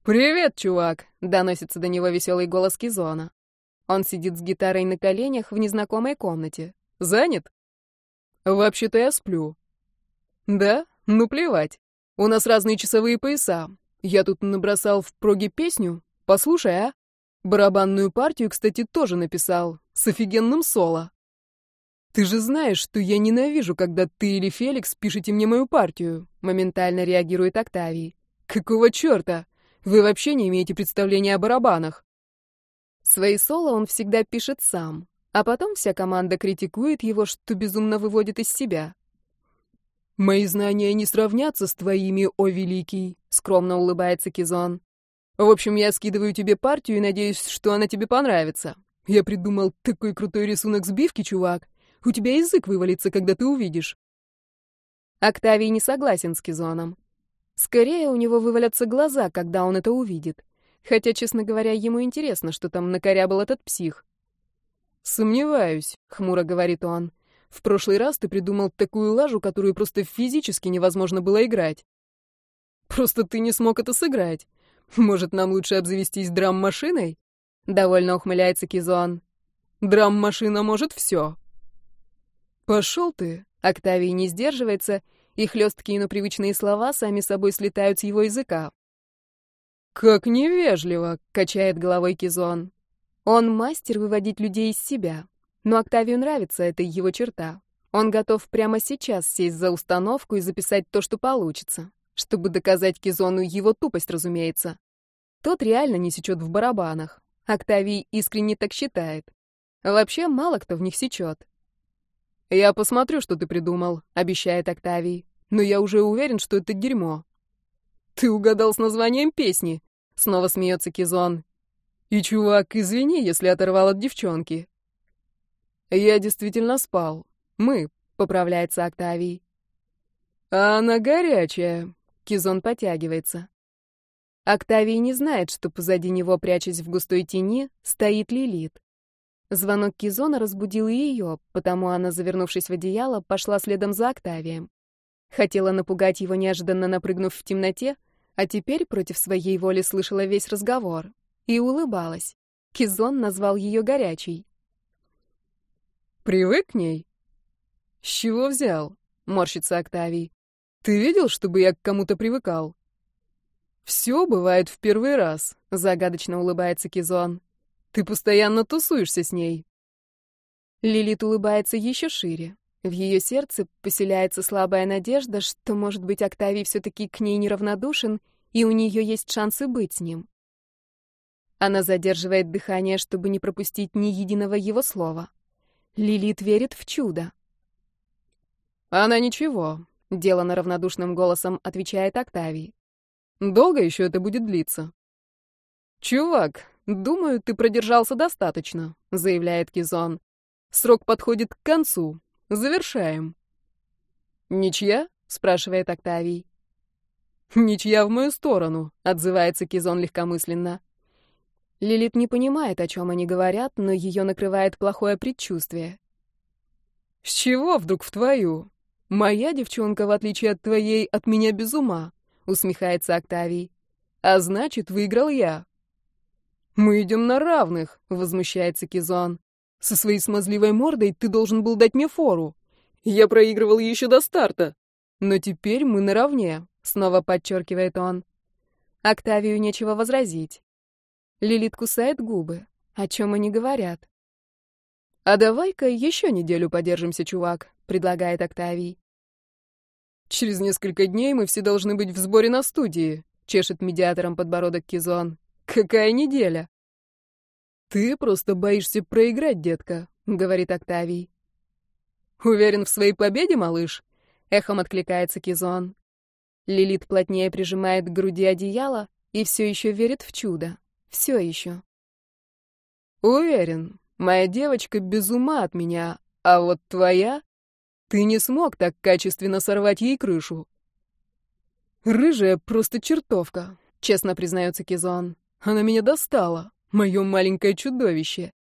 «Привет, чувак», — доносится до него веселый голос Кизона. Он сидит с гитарой на коленях в незнакомой комнате. «Занят?» «Вообще-то я сплю». «Да? Ну плевать. У нас разные часовые пояса. Я тут набросал в проге песню. Послушай, а?» Барабанную партию, кстати, тоже написал, с офигенным соло. Ты же знаешь, что я ненавижу, когда ты или Феликс пишете мне мою партию, моментально реагирует Октавий. Какого чёрта? Вы вообще не имеете представления о барабанах. Свои соло он всегда пишет сам, а потом вся команда критикует его, что безумно выводит из себя. «Мои знания не сравнятся с твоими, о великий», — скромно улыбается Кизон. В общем, я скидываю тебе партию и надеюсь, что она тебе понравится. Я придумал такой крутой рисунок сбивки, чувак. У тебя язык вывалится, когда ты увидишь. Октавий не согласен с Кизоном. Скорее, у него вывалятся глаза, когда он это увидит. Хотя, честно говоря, ему интересно, что там накорябал этот псих. «Сомневаюсь», — хмуро говорит он. «В прошлый раз ты придумал такую лажу, которую просто физически невозможно было играть. Просто ты не смог это сыграть. Может, нам лучше обзавестись драм-машиной?» Довольно ухмыляется Кизон. «Драм-машина может все». «Пошел ты!» Октавий не сдерживается, и хлесткие, но привычные слова сами собой слетают с его языка. «Как невежливо!» — качает головой Кизон. Он мастер выводить людей из себя. Но Октавию нравится эта его черта. Он готов прямо сейчас сесть за установку и записать то, что получится. Чтобы доказать Кизону его тупость, разумеется. Тот реально не сечет в барабанах. Октавий искренне так считает. Вообще, мало кто в них сечет. «Я посмотрю, что ты придумал», — обещает Октавий. «Но я уже уверен, что это дерьмо». «Ты угадал с названием песни», — снова смеется Кизон. «И, чувак, извини, если оторвал от девчонки». «Я действительно спал. Мы», — поправляется Октавий. «А она горячая», — Кизон потягивается. Октавий не знает, что позади него, прячась в густой тени, стоит Лилит. Звонок Кизона разбудил и ее, потому она, завернувшись в одеяло, пошла следом за Октавием. Хотела напугать его, неожиданно напрыгнув в темноте, а теперь против своей воли слышала весь разговор. И улыбалась. Кизон назвал ее горячей. «Привык к ней?» «С чего взял?» — морщится Октавий. «Ты видел, чтобы я к кому-то привыкал?» «Все бывает в первый раз», — загадочно улыбается Кизон. Ты постоянно тусуешься с ней. Лилит улыбается еще шире. В ее сердце поселяется слабая надежда, что, может быть, Октавий все-таки к ней неравнодушен, и у нее есть шансы быть с ним. Она задерживает дыхание, чтобы не пропустить ни единого его слова. Лилит верит в чудо. «Она ничего», — делано равнодушным голосом отвечает Октавий. «Долго еще это будет длиться?» «Чувак, «Думаю, ты продержался достаточно», — заявляет Кизон. «Срок подходит к концу. Завершаем». «Ничья?» — спрашивает Октавий. «Ничья в мою сторону», — отзывается Кизон легкомысленно. Лилит не понимает, о чем они говорят, но ее накрывает плохое предчувствие. «С чего вдруг в твою? Моя девчонка, в отличие от твоей, от меня без ума», — усмехается Октавий. «А значит, выиграл я. «Мы идем на равных», — возмущается Кизон. «Со своей смазливой мордой ты должен был дать мне фору. Я проигрывал еще до старта. Но теперь мы наравне», — снова подчеркивает он. Октавию нечего возразить. Лилит кусает губы. О чем они говорят? «А давай-ка еще неделю подержимся, чувак», — предлагает Октавий. «Через несколько дней мы все должны быть в сборе на студии», — чешет медиатором подбородок Кизон. Какая неделя? Ты просто боишься проиграть, детка, говорит Октавий. Уверен в своей победе, малыш? Эхом откликается Кизон. Лилит плотнее прижимает к груди одеяло и все еще верит в чудо. Все еще. Уверен, моя девочка без ума от меня, а вот твоя... Ты не смог так качественно сорвать ей крышу. Рыжая просто чертовка, честно признается Кизон. Она меня достала, мое маленькое чудовище.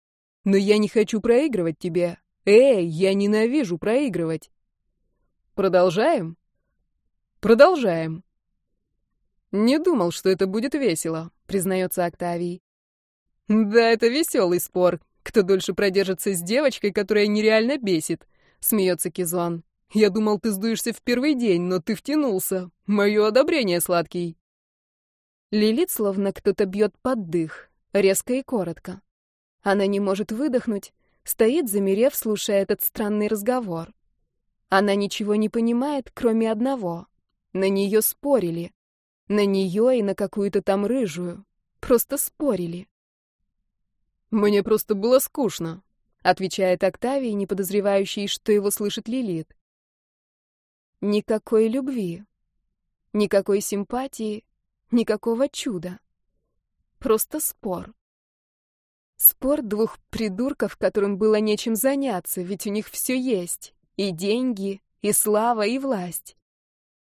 Но я не хочу проигрывать тебе. Эй, я ненавижу проигрывать. Продолжаем? Продолжаем. Не думал, что это будет весело, признается Октавий. Да, это веселый спор. Кто дольше продержится с девочкой, которая нереально бесит, смеется Кизон. Я думал, ты сдуешься в первый день, но ты втянулся. Мое одобрение, сладкий. Лилит словно кто-то бьет под дых, резко и коротко. Она не может выдохнуть, стоит, замерев, слушая этот странный разговор. Она ничего не понимает, кроме одного. На нее спорили. На нее и на какую-то там рыжую. Просто спорили. «Мне просто было скучно», — отвечает Октавий, не подозревающий, что его слышит Лилит. Никакой любви, никакой симпатии, Никакого чуда. Просто спор. Спор двух придурков, которым было нечем заняться, ведь у них все есть. И деньги, и слава, и власть.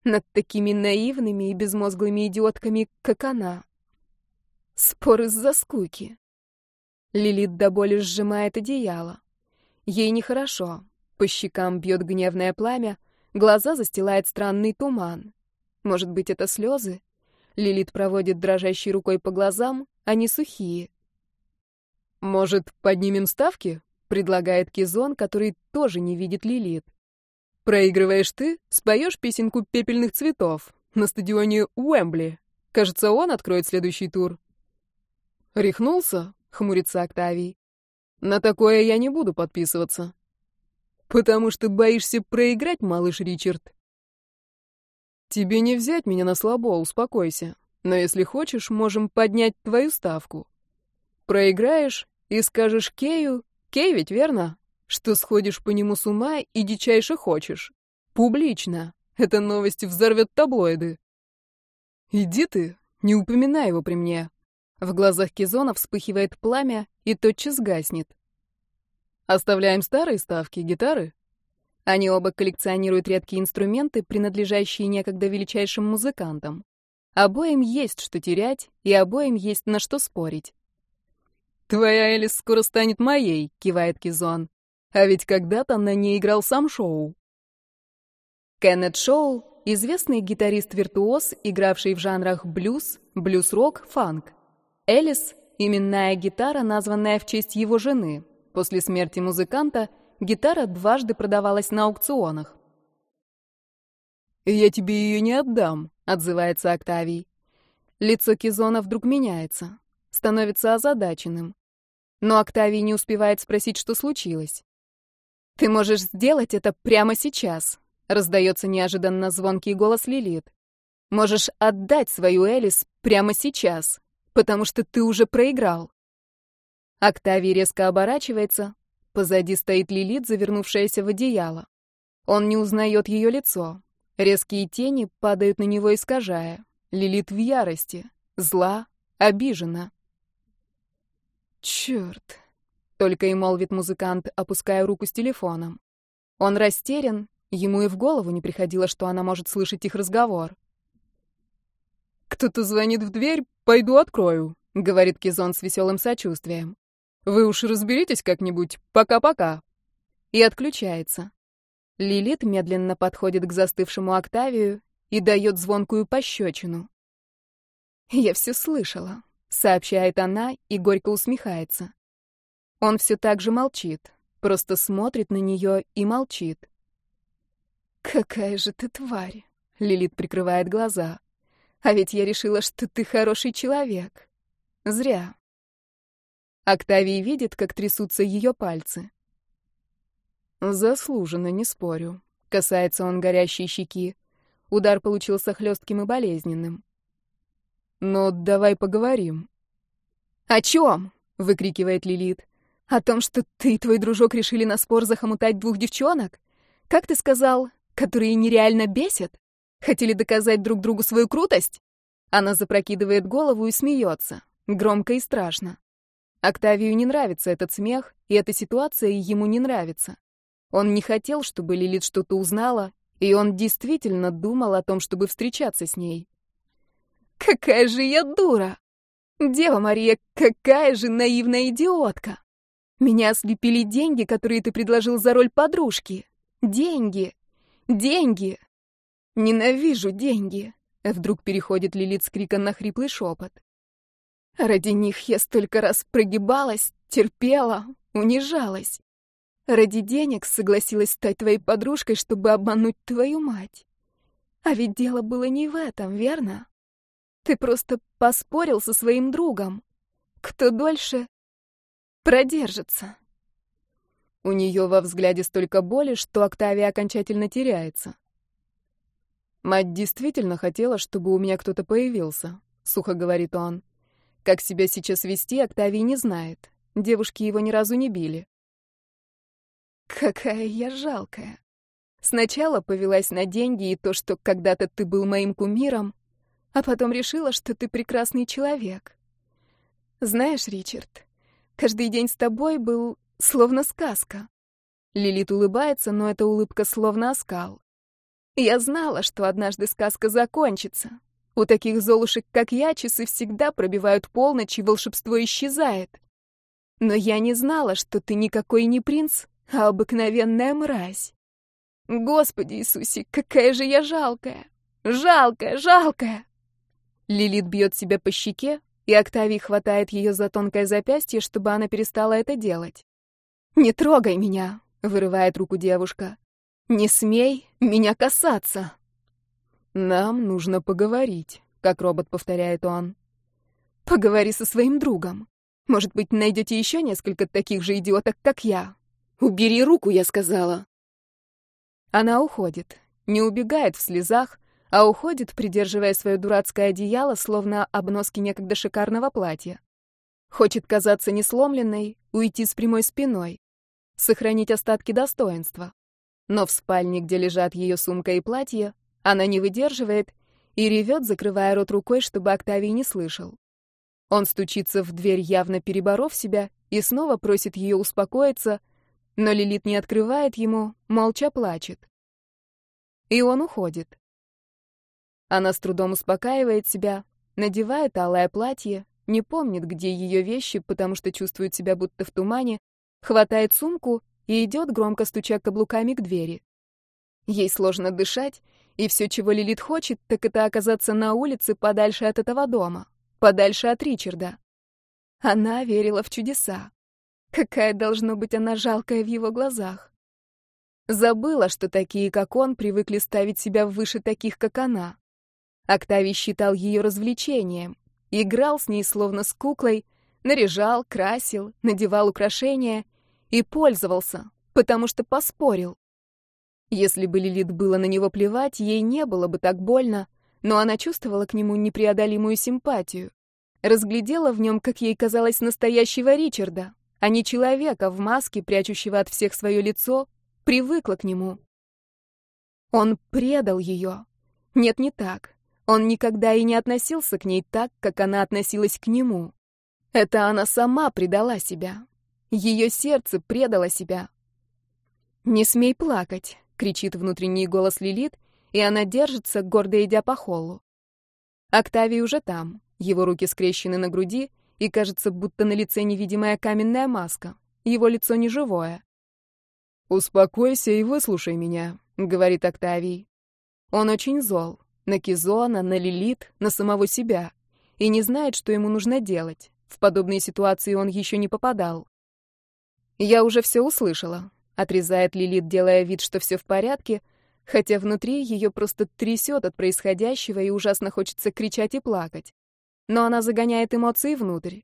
Над такими наивными и безмозглыми идиотками, как она. Спор из-за скуки. Лилит до боли сжимает одеяло. Ей нехорошо. По щекам бьет гневное пламя, глаза застилает странный туман. Может быть, это слезы? Лилит проводит дрожащей рукой по глазам, они сухие. «Может, поднимем ставки?» — предлагает Кизон, который тоже не видит Лилит. «Проигрываешь ты, споешь песенку пепельных цветов на стадионе Уэмбли. Кажется, он откроет следующий тур». «Рехнулся?» — хмурится Октавий. «На такое я не буду подписываться». «Потому что боишься проиграть, малыш Ричард?» «Тебе не взять меня на слабо, успокойся. Но если хочешь, можем поднять твою ставку. Проиграешь и скажешь Кею, Кей ведь верно, что сходишь по нему с ума и дичайше хочешь. Публично. Эта новость взорвет таблоиды. Иди ты, не упоминай его при мне. В глазах Кизона вспыхивает пламя и тотчас гаснет. Оставляем старые ставки, гитары. Они оба коллекционируют редкие инструменты, принадлежащие некогда величайшим музыкантам. Обоим есть что терять, и обоим есть на что спорить. «Твоя Элис скоро станет моей», — кивает Кизон. «А ведь когда-то на ней играл сам Шоу». Кеннет Шоу — известный гитарист-виртуоз, игравший в жанрах блюз, блюз-рок, фанк. Элис — именная гитара, названная в честь его жены. После смерти музыканта гитара дважды продавалась на аукционах. «Я тебе ее не отдам», — отзывается Октавий. Лицо Кизона вдруг меняется, становится озадаченным. Но Октавий не успевает спросить, что случилось. «Ты можешь сделать это прямо сейчас», — раздается неожиданно звонкий голос Лилит. «Можешь отдать свою Элис прямо сейчас, потому что ты уже проиграл». Октавий резко оборачивается. Позади стоит Лилит, завернувшаяся в одеяло. Он не узнает ее лицо. Резкие тени падают на него, искажая. Лилит в ярости, зла, обижена. «Черт!» — только и молвит музыкант, опуская руку с телефоном. Он растерян, ему и в голову не приходило, что она может слышать их разговор. «Кто-то звонит в дверь, пойду открою», — говорит Кизон с веселым сочувствием. «Вы уж разберитесь как-нибудь, пока-пока». И отключается. Лилит медленно подходит к застывшему Октавию и дает звонкую пощечину. «Я все слышала», — сообщает она и горько усмехается. Он все так же молчит, просто смотрит на нее и молчит. «Какая же ты тварь!» — Лилит прикрывает глаза. «А ведь я решила, что ты хороший человек. Зря». Октавий видит, как трясутся ее пальцы. Заслуженно, не спорю. Касается он горящей щеки. Удар получился хлестким и болезненным. Но давай поговорим. О чем? выкрикивает Лилит. О том, что ты и твой дружок решили на спор захомутать двух девчонок? Как ты сказал, которые нереально бесят? Хотели доказать друг другу свою крутость? Она запрокидывает голову и смеется, громко и страшно. Октавию не нравится этот смех, и эта ситуация ему не нравится. Он не хотел, чтобы Лилит что-то узнала, и он действительно думал о том, чтобы встречаться с ней. «Какая же я дура! Дева Мария, какая же наивная идиотка! Меня ослепили деньги, которые ты предложил за роль подружки. Деньги! Деньги! Ненавижу деньги!» Вдруг переходит Лилит с крика на хриплый шепот. «Ради них я столько раз прогибалась, терпела, унижалась. Ради денег согласилась стать твоей подружкой, чтобы обмануть твою мать. А ведь дело было не в этом, верно? Ты просто поспорил со своим другом. Кто дольше продержится? У нее во взгляде столько боли, что Октавия окончательно теряется. «Мать действительно хотела, чтобы у меня кто-то появился», — сухо говорит он. Как себя сейчас вести, Октавий не знает. Девушки его ни разу не били. Какая я жалкая. Сначала повелась на деньги и то, что когда-то ты был моим кумиром, а потом решила, что ты прекрасный человек. Знаешь, Ричард, каждый день с тобой был словно сказка. Лилит улыбается, но эта улыбка словно оскал. Я знала, что однажды сказка закончится. У таких золушек, как я, часы всегда пробивают полночь, и волшебство исчезает. Но я не знала, что ты никакой не принц, а обыкновенная мразь. Господи Иисусе, какая же я жалкая! Жалкая, жалкая!» Лилит бьет себя по щеке, и Октавий хватает ее за тонкое запястье, чтобы она перестала это делать. «Не трогай меня!» — вырывает руку девушка. «Не смей меня касаться!» «Нам нужно поговорить», — как робот повторяет он. «Поговори со своим другом. Может быть, найдете еще несколько таких же идиоток, как я. Убери руку, я сказала!» Она уходит, не убегает в слезах, а уходит, придерживая свое дурацкое одеяло, словно обноски некогда шикарного платья. Хочет казаться несломленной, уйти с прямой спиной, сохранить остатки достоинства. Но в спальне, где лежат ее сумка и платье, она не выдерживает и ревет, закрывая рот рукой, чтобы Октавий не слышал. Он стучится в дверь, явно переборов себя, и снова просит ее успокоиться, но Лилит не открывает ему, молча плачет. И он уходит. Она с трудом успокаивает себя, надевает алое платье, не помнит, где ее вещи, потому что чувствует себя будто в тумане, хватает сумку и идет, громко стуча каблуками к двери. Ей сложно дышать, и все, чего Лилит хочет, так это оказаться на улице подальше от этого дома, подальше от Ричарда. Она верила в чудеса. Какая должно быть она жалкая в его глазах. Забыла, что такие, как он, привыкли ставить себя выше таких, как она. Октавий считал ее развлечением, играл с ней словно с куклой, наряжал, красил, надевал украшения и пользовался, потому что поспорил. Если бы Лилит было на него плевать, ей не было бы так больно, но она чувствовала к нему непреодолимую симпатию. Разглядела в нем, как ей казалось, настоящего Ричарда, а не человека в маске, прячущего от всех свое лицо, привыкла к нему. Он предал ее. Нет, не так. Он никогда и не относился к ней так, как она относилась к нему. Это она сама предала себя. Ее сердце предало себя. «Не смей плакать», — кричит внутренний голос Лилит, и она держится, гордо идя по холлу. Октавий уже там, его руки скрещены на груди, и кажется, будто на лице невидимая каменная маска. Его лицо неживое. «Успокойся и выслушай меня», — говорит Октавий. Он очень зол. На Кизона, на Лилит, на самого себя. И не знает, что ему нужно делать. В подобные ситуации он еще не попадал. «Я уже все услышала», — отрезает Лилит, делая вид, что все в порядке, хотя внутри ее просто трясет от происходящего и ужасно хочется кричать и плакать но она загоняет эмоции внутрь.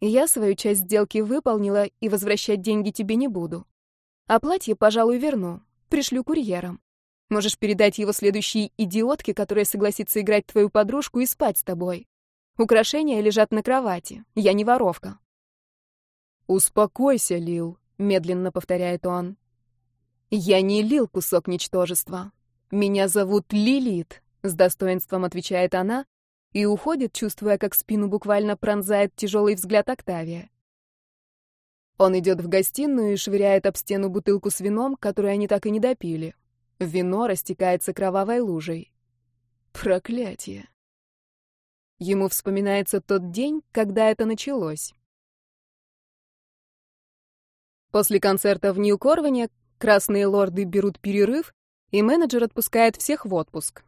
Я свою часть сделки выполнила и возвращать деньги тебе не буду. А платье, пожалуй, верну. Пришлю курьером. Можешь передать его следующей идиотке, которая согласится играть твою подружку и спать с тобой. Украшения лежат на кровати. Я не воровка. «Успокойся, Лил», — медленно повторяет он. «Я не Лил, кусок ничтожества. Меня зовут Лилит», — с достоинством отвечает она, и уходит, чувствуя, как спину буквально пронзает тяжелый взгляд Октавия. Он идет в гостиную и швыряет об стену бутылку с вином, которую они так и не допили. Вино растекается кровавой лужей. Проклятие. Ему вспоминается тот день, когда это началось. После концерта в Нью-Корване красные лорды берут перерыв, и менеджер отпускает всех в отпуск.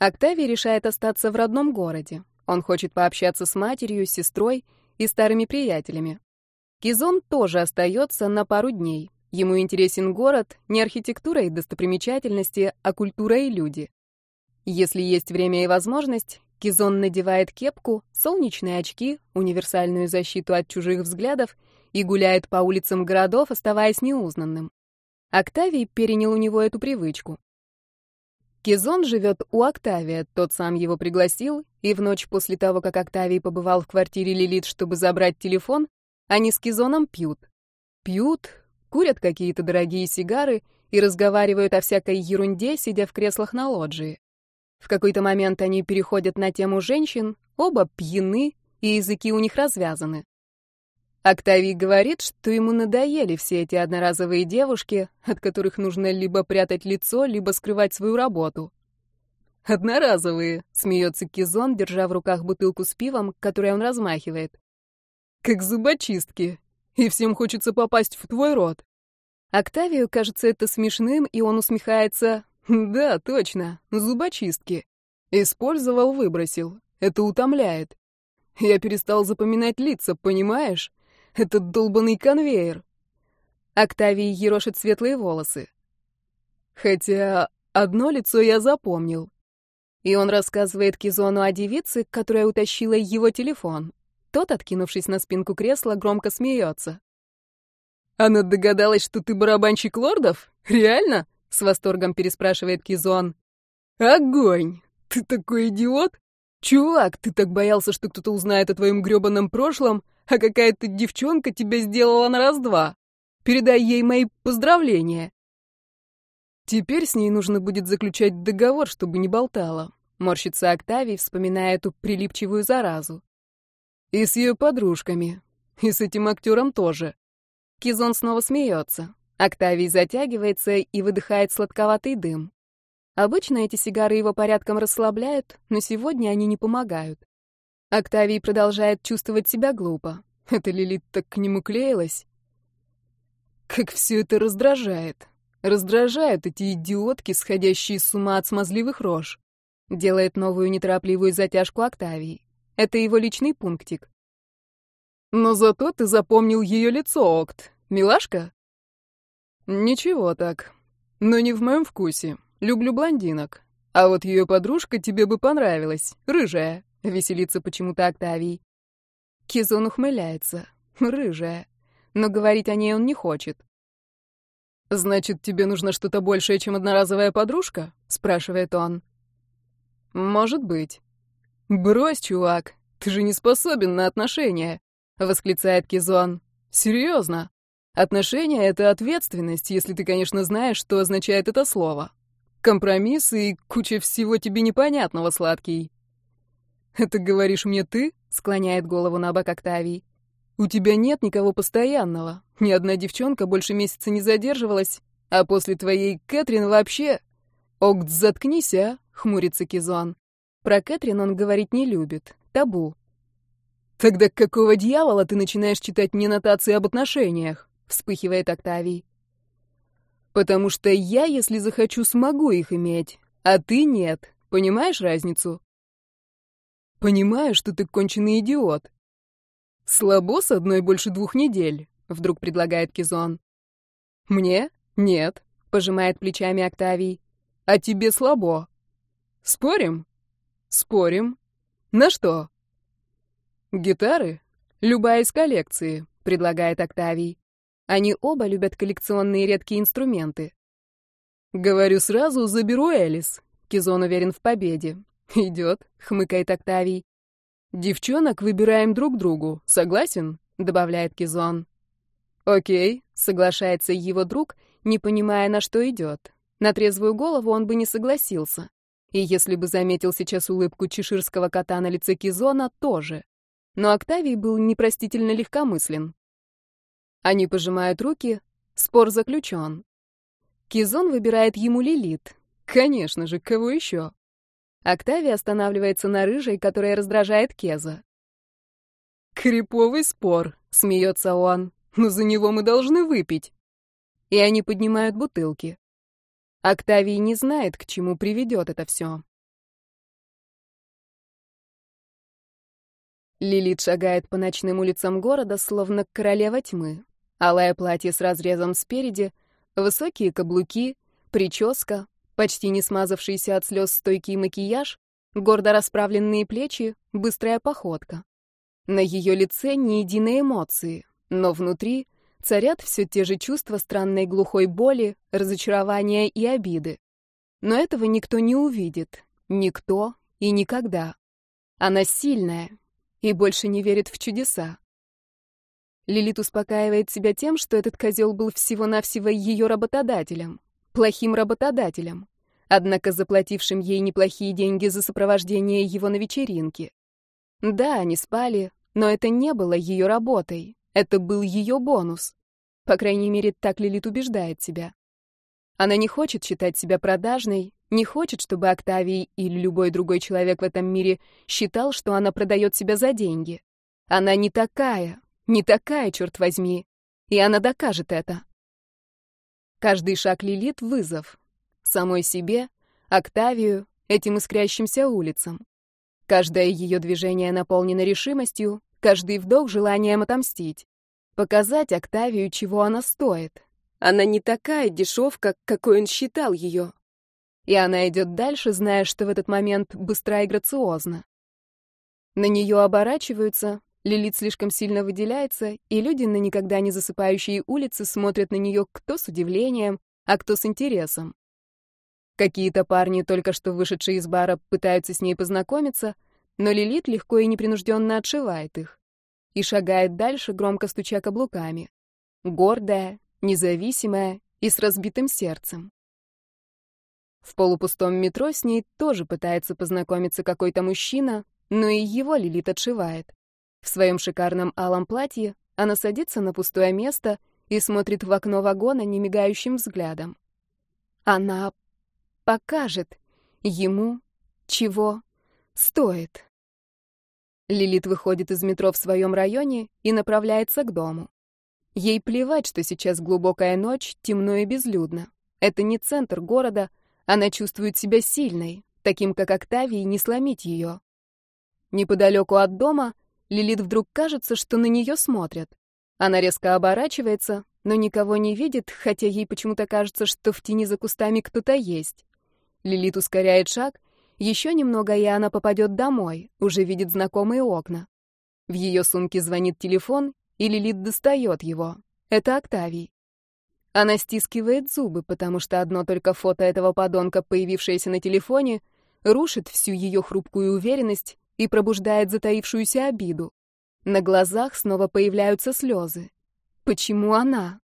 Октавий решает остаться в родном городе. Он хочет пообщаться с матерью, сестрой и старыми приятелями. Кизон тоже остается на пару дней. Ему интересен город, не архитектура и достопримечательности, а культура и люди. Если есть время и возможность, Кизон надевает кепку, солнечные очки, универсальную защиту от чужих взглядов и гуляет по улицам городов, оставаясь неузнанным. Октавий перенял у него эту привычку. Кизон живет у Октавия, тот сам его пригласил, и в ночь после того, как Октавий побывал в квартире Лилит, чтобы забрать телефон, они с Кизоном пьют. Пьют, курят какие-то дорогие сигары и разговаривают о всякой ерунде, сидя в креслах на лоджии. В какой-то момент они переходят на тему женщин, оба пьяны, и языки у них развязаны. Октавий говорит, что ему надоели все эти одноразовые девушки, от которых нужно либо прятать лицо, либо скрывать свою работу. «Одноразовые», — смеется Кизон, держа в руках бутылку с пивом, которой он размахивает. как зубочистки, и всем хочется попасть в твой рот. Октавию кажется это смешным, и он усмехается. Да, точно, зубочистки. Использовал, выбросил. Это утомляет. Я перестал запоминать лица, понимаешь? Этот долбанный конвейер. Октавий ерошит светлые волосы. Хотя одно лицо я запомнил. И он рассказывает Кизону о девице, которая утащила его телефон. Тот, откинувшись на спинку кресла, громко смеется. «Она догадалась, что ты барабанщик лордов? Реально?» — с восторгом переспрашивает Кизон. «Огонь! Ты такой идиот! Чувак, ты так боялся, что кто-то узнает о твоем грёбаном прошлом, а какая-то девчонка тебя сделала на раз-два. Передай ей мои поздравления». Теперь с ней нужно будет заключать договор, чтобы не болтала. Морщится Октавий, вспоминая эту прилипчивую заразу. И с ее подружками. И с этим актером тоже. Кизон снова смеется. Октавий затягивается и выдыхает сладковатый дым. Обычно эти сигары его порядком расслабляют, но сегодня они не помогают. Октавий продолжает чувствовать себя глупо. Это Лилит так к нему клеилась. Как все это раздражает. Раздражают эти идиотки, сходящие с ума от смазливых рож. Делает новую неторопливую затяжку Октавий. Это его личный пунктик. Но зато ты запомнил ее лицо, Окт. Милашка? Ничего так. Но не в моем вкусе. Люблю блондинок. А вот ее подружка тебе бы понравилась. Рыжая. Веселится почему-то Октавий. Кизон ухмыляется. Рыжая. Но говорить о ней он не хочет. «Значит, тебе нужно что-то большее, чем одноразовая подружка?» — спрашивает он. «Может быть». «Брось, чувак, ты же не способен на отношения», — восклицает Кизон. «Серьезно. Отношения — это ответственность, если ты, конечно, знаешь, что означает это слово. Компромисс и куча всего тебе непонятного, сладкий». «Это говоришь мне ты?» — склоняет голову на бок Октавий. «У тебя нет никого постоянного. Ни одна девчонка больше месяца не задерживалась, а после твоей Кэтрин вообще...» «Огт, заткнись, а!» — хмурится Кизон. Про Кэтрин он говорить не любит. Табу. «Тогда какого дьявола ты начинаешь читать мне нотации об отношениях?» — вспыхивает Октавий. «Потому что я, если захочу, смогу их иметь, а ты нет. Понимаешь разницу?» «Понимаю, что ты конченый идиот». «Слабо с одной больше двух недель», — вдруг предлагает Кизон. «Мне? Нет», — пожимает плечами Октавий. «А тебе слабо. Спорим?» Спорим. На что? Гитары? Любая из коллекции, предлагает Октавий. Они оба любят коллекционные редкие инструменты. Говорю сразу, заберу Элис. Кизон уверен в победе. Идет, хмыкает Октавий. Девчонок выбираем друг другу. Согласен? добавляет Кизон. Окей, соглашается его друг, не понимая, на что идет. На трезвую голову он бы не согласился. И если бы заметил сейчас улыбку чеширского кота на лице Кизона, тоже. Но Октавий был непростительно легкомыслен. Они пожимают руки, спор заключен. Кизон выбирает ему Лилит. Конечно же, кого еще? Октавий останавливается на рыжей, которая раздражает Кеза. «Криповый спор», — смеется он, — «но за него мы должны выпить». И они поднимают бутылки. Октавий не знает, к чему приведет это все. Лилит шагает по ночным улицам города, словно королева тьмы. Алое платье с разрезом спереди, высокие каблуки, прическа, почти не смазавшийся от слез стойкий макияж, гордо расправленные плечи, быстрая походка. На ее лице ни единой эмоции, но внутри царят все те же чувства странной глухой боли, разочарования и обиды. Но этого никто не увидит. Никто и никогда. Она сильная и больше не верит в чудеса. Лилит успокаивает себя тем, что этот козел был всего-навсего ее работодателем, плохим работодателем, однако заплатившим ей неплохие деньги за сопровождение его на вечеринке. Да, они спали, но это не было ее работой, это был ее бонус. По крайней мере, так Лилит убеждает себя. Она не хочет считать себя продажной, не хочет, чтобы Октавий или любой другой человек в этом мире считал, что она продает себя за деньги. Она не такая. Не такая, черт возьми. И она докажет это. Каждый шаг Лилит — вызов. Самой себе, Октавию, этим искрящимся улицам. Каждое ее движение наполнено решимостью, каждый вдох — желанием отомстить. Показать Октавию, чего она стоит. Она не такая дешевка, какой он считал ее. И она идет дальше, зная, что в этот момент быстра и грациозна. На нее оборачиваются, Лилит слишком сильно выделяется, и люди на никогда не засыпающие улицы смотрят на нее кто с удивлением, а кто с интересом. Какие-то парни, только что вышедшие из бара, пытаются с ней познакомиться, но Лилит легко и непринужденно отшивает их. И шагает дальше, громко стуча каблуками. Гордая, независимая и с разбитым сердцем. В полупустом метро с ней тоже пытается познакомиться какой-то мужчина, но и его Лилит отшивает. В своем шикарном алом платье она садится на пустое место и смотрит в окно вагона немигающим взглядом. Она покажет ему, чего стоит. Лилит выходит из метро в своем районе и направляется к дому. Ей плевать, что сейчас глубокая ночь, темно и безлюдно. Это не центр города, она чувствует себя сильной, таким как Октавии не сломить ее. Неподалеку от дома Лилит вдруг кажется, что на нее смотрят. Она резко оборачивается, но никого не видит, хотя ей почему-то кажется, что в тени за кустами кто-то есть. Лилит ускоряет шаг, еще немного, и она попадет домой, уже видит знакомые окна. В ее сумке звонит телефон, и Лилит достает его. Это Октавий. Она стискивает зубы, потому что одно только фото этого подонка, появившееся на телефоне, рушит всю ее хрупкую уверенность и пробуждает затаившуюся обиду. На глазах снова появляются слезы. Почему она?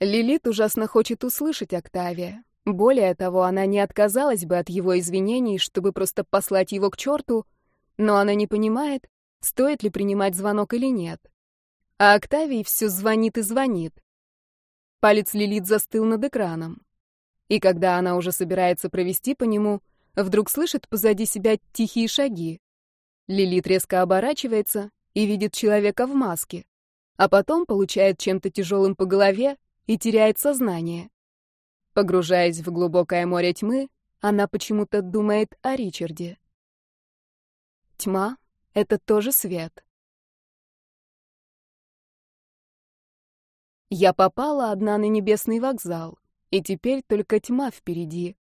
Лилит ужасно хочет услышать Октавия. Более того, она не отказалась бы от его извинений, чтобы просто послать его к черту, но она не понимает, стоит ли принимать звонок или нет. А Октавий все звонит и звонит. Палец Лилит застыл над экраном. И когда она уже собирается провести по нему, вдруг слышит позади себя тихие шаги. Лилит резко оборачивается и видит человека в маске, а потом получает чем-то тяжелым по голове и теряет сознание. Погружаясь в глубокое море тьмы, она почему-то думает о Ричарде. Тьма — это тоже свет. Я попала одна на небесный вокзал, и теперь только тьма впереди.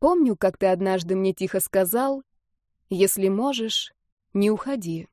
Помню, как ты однажды мне тихо сказал, «Если можешь, не уходи».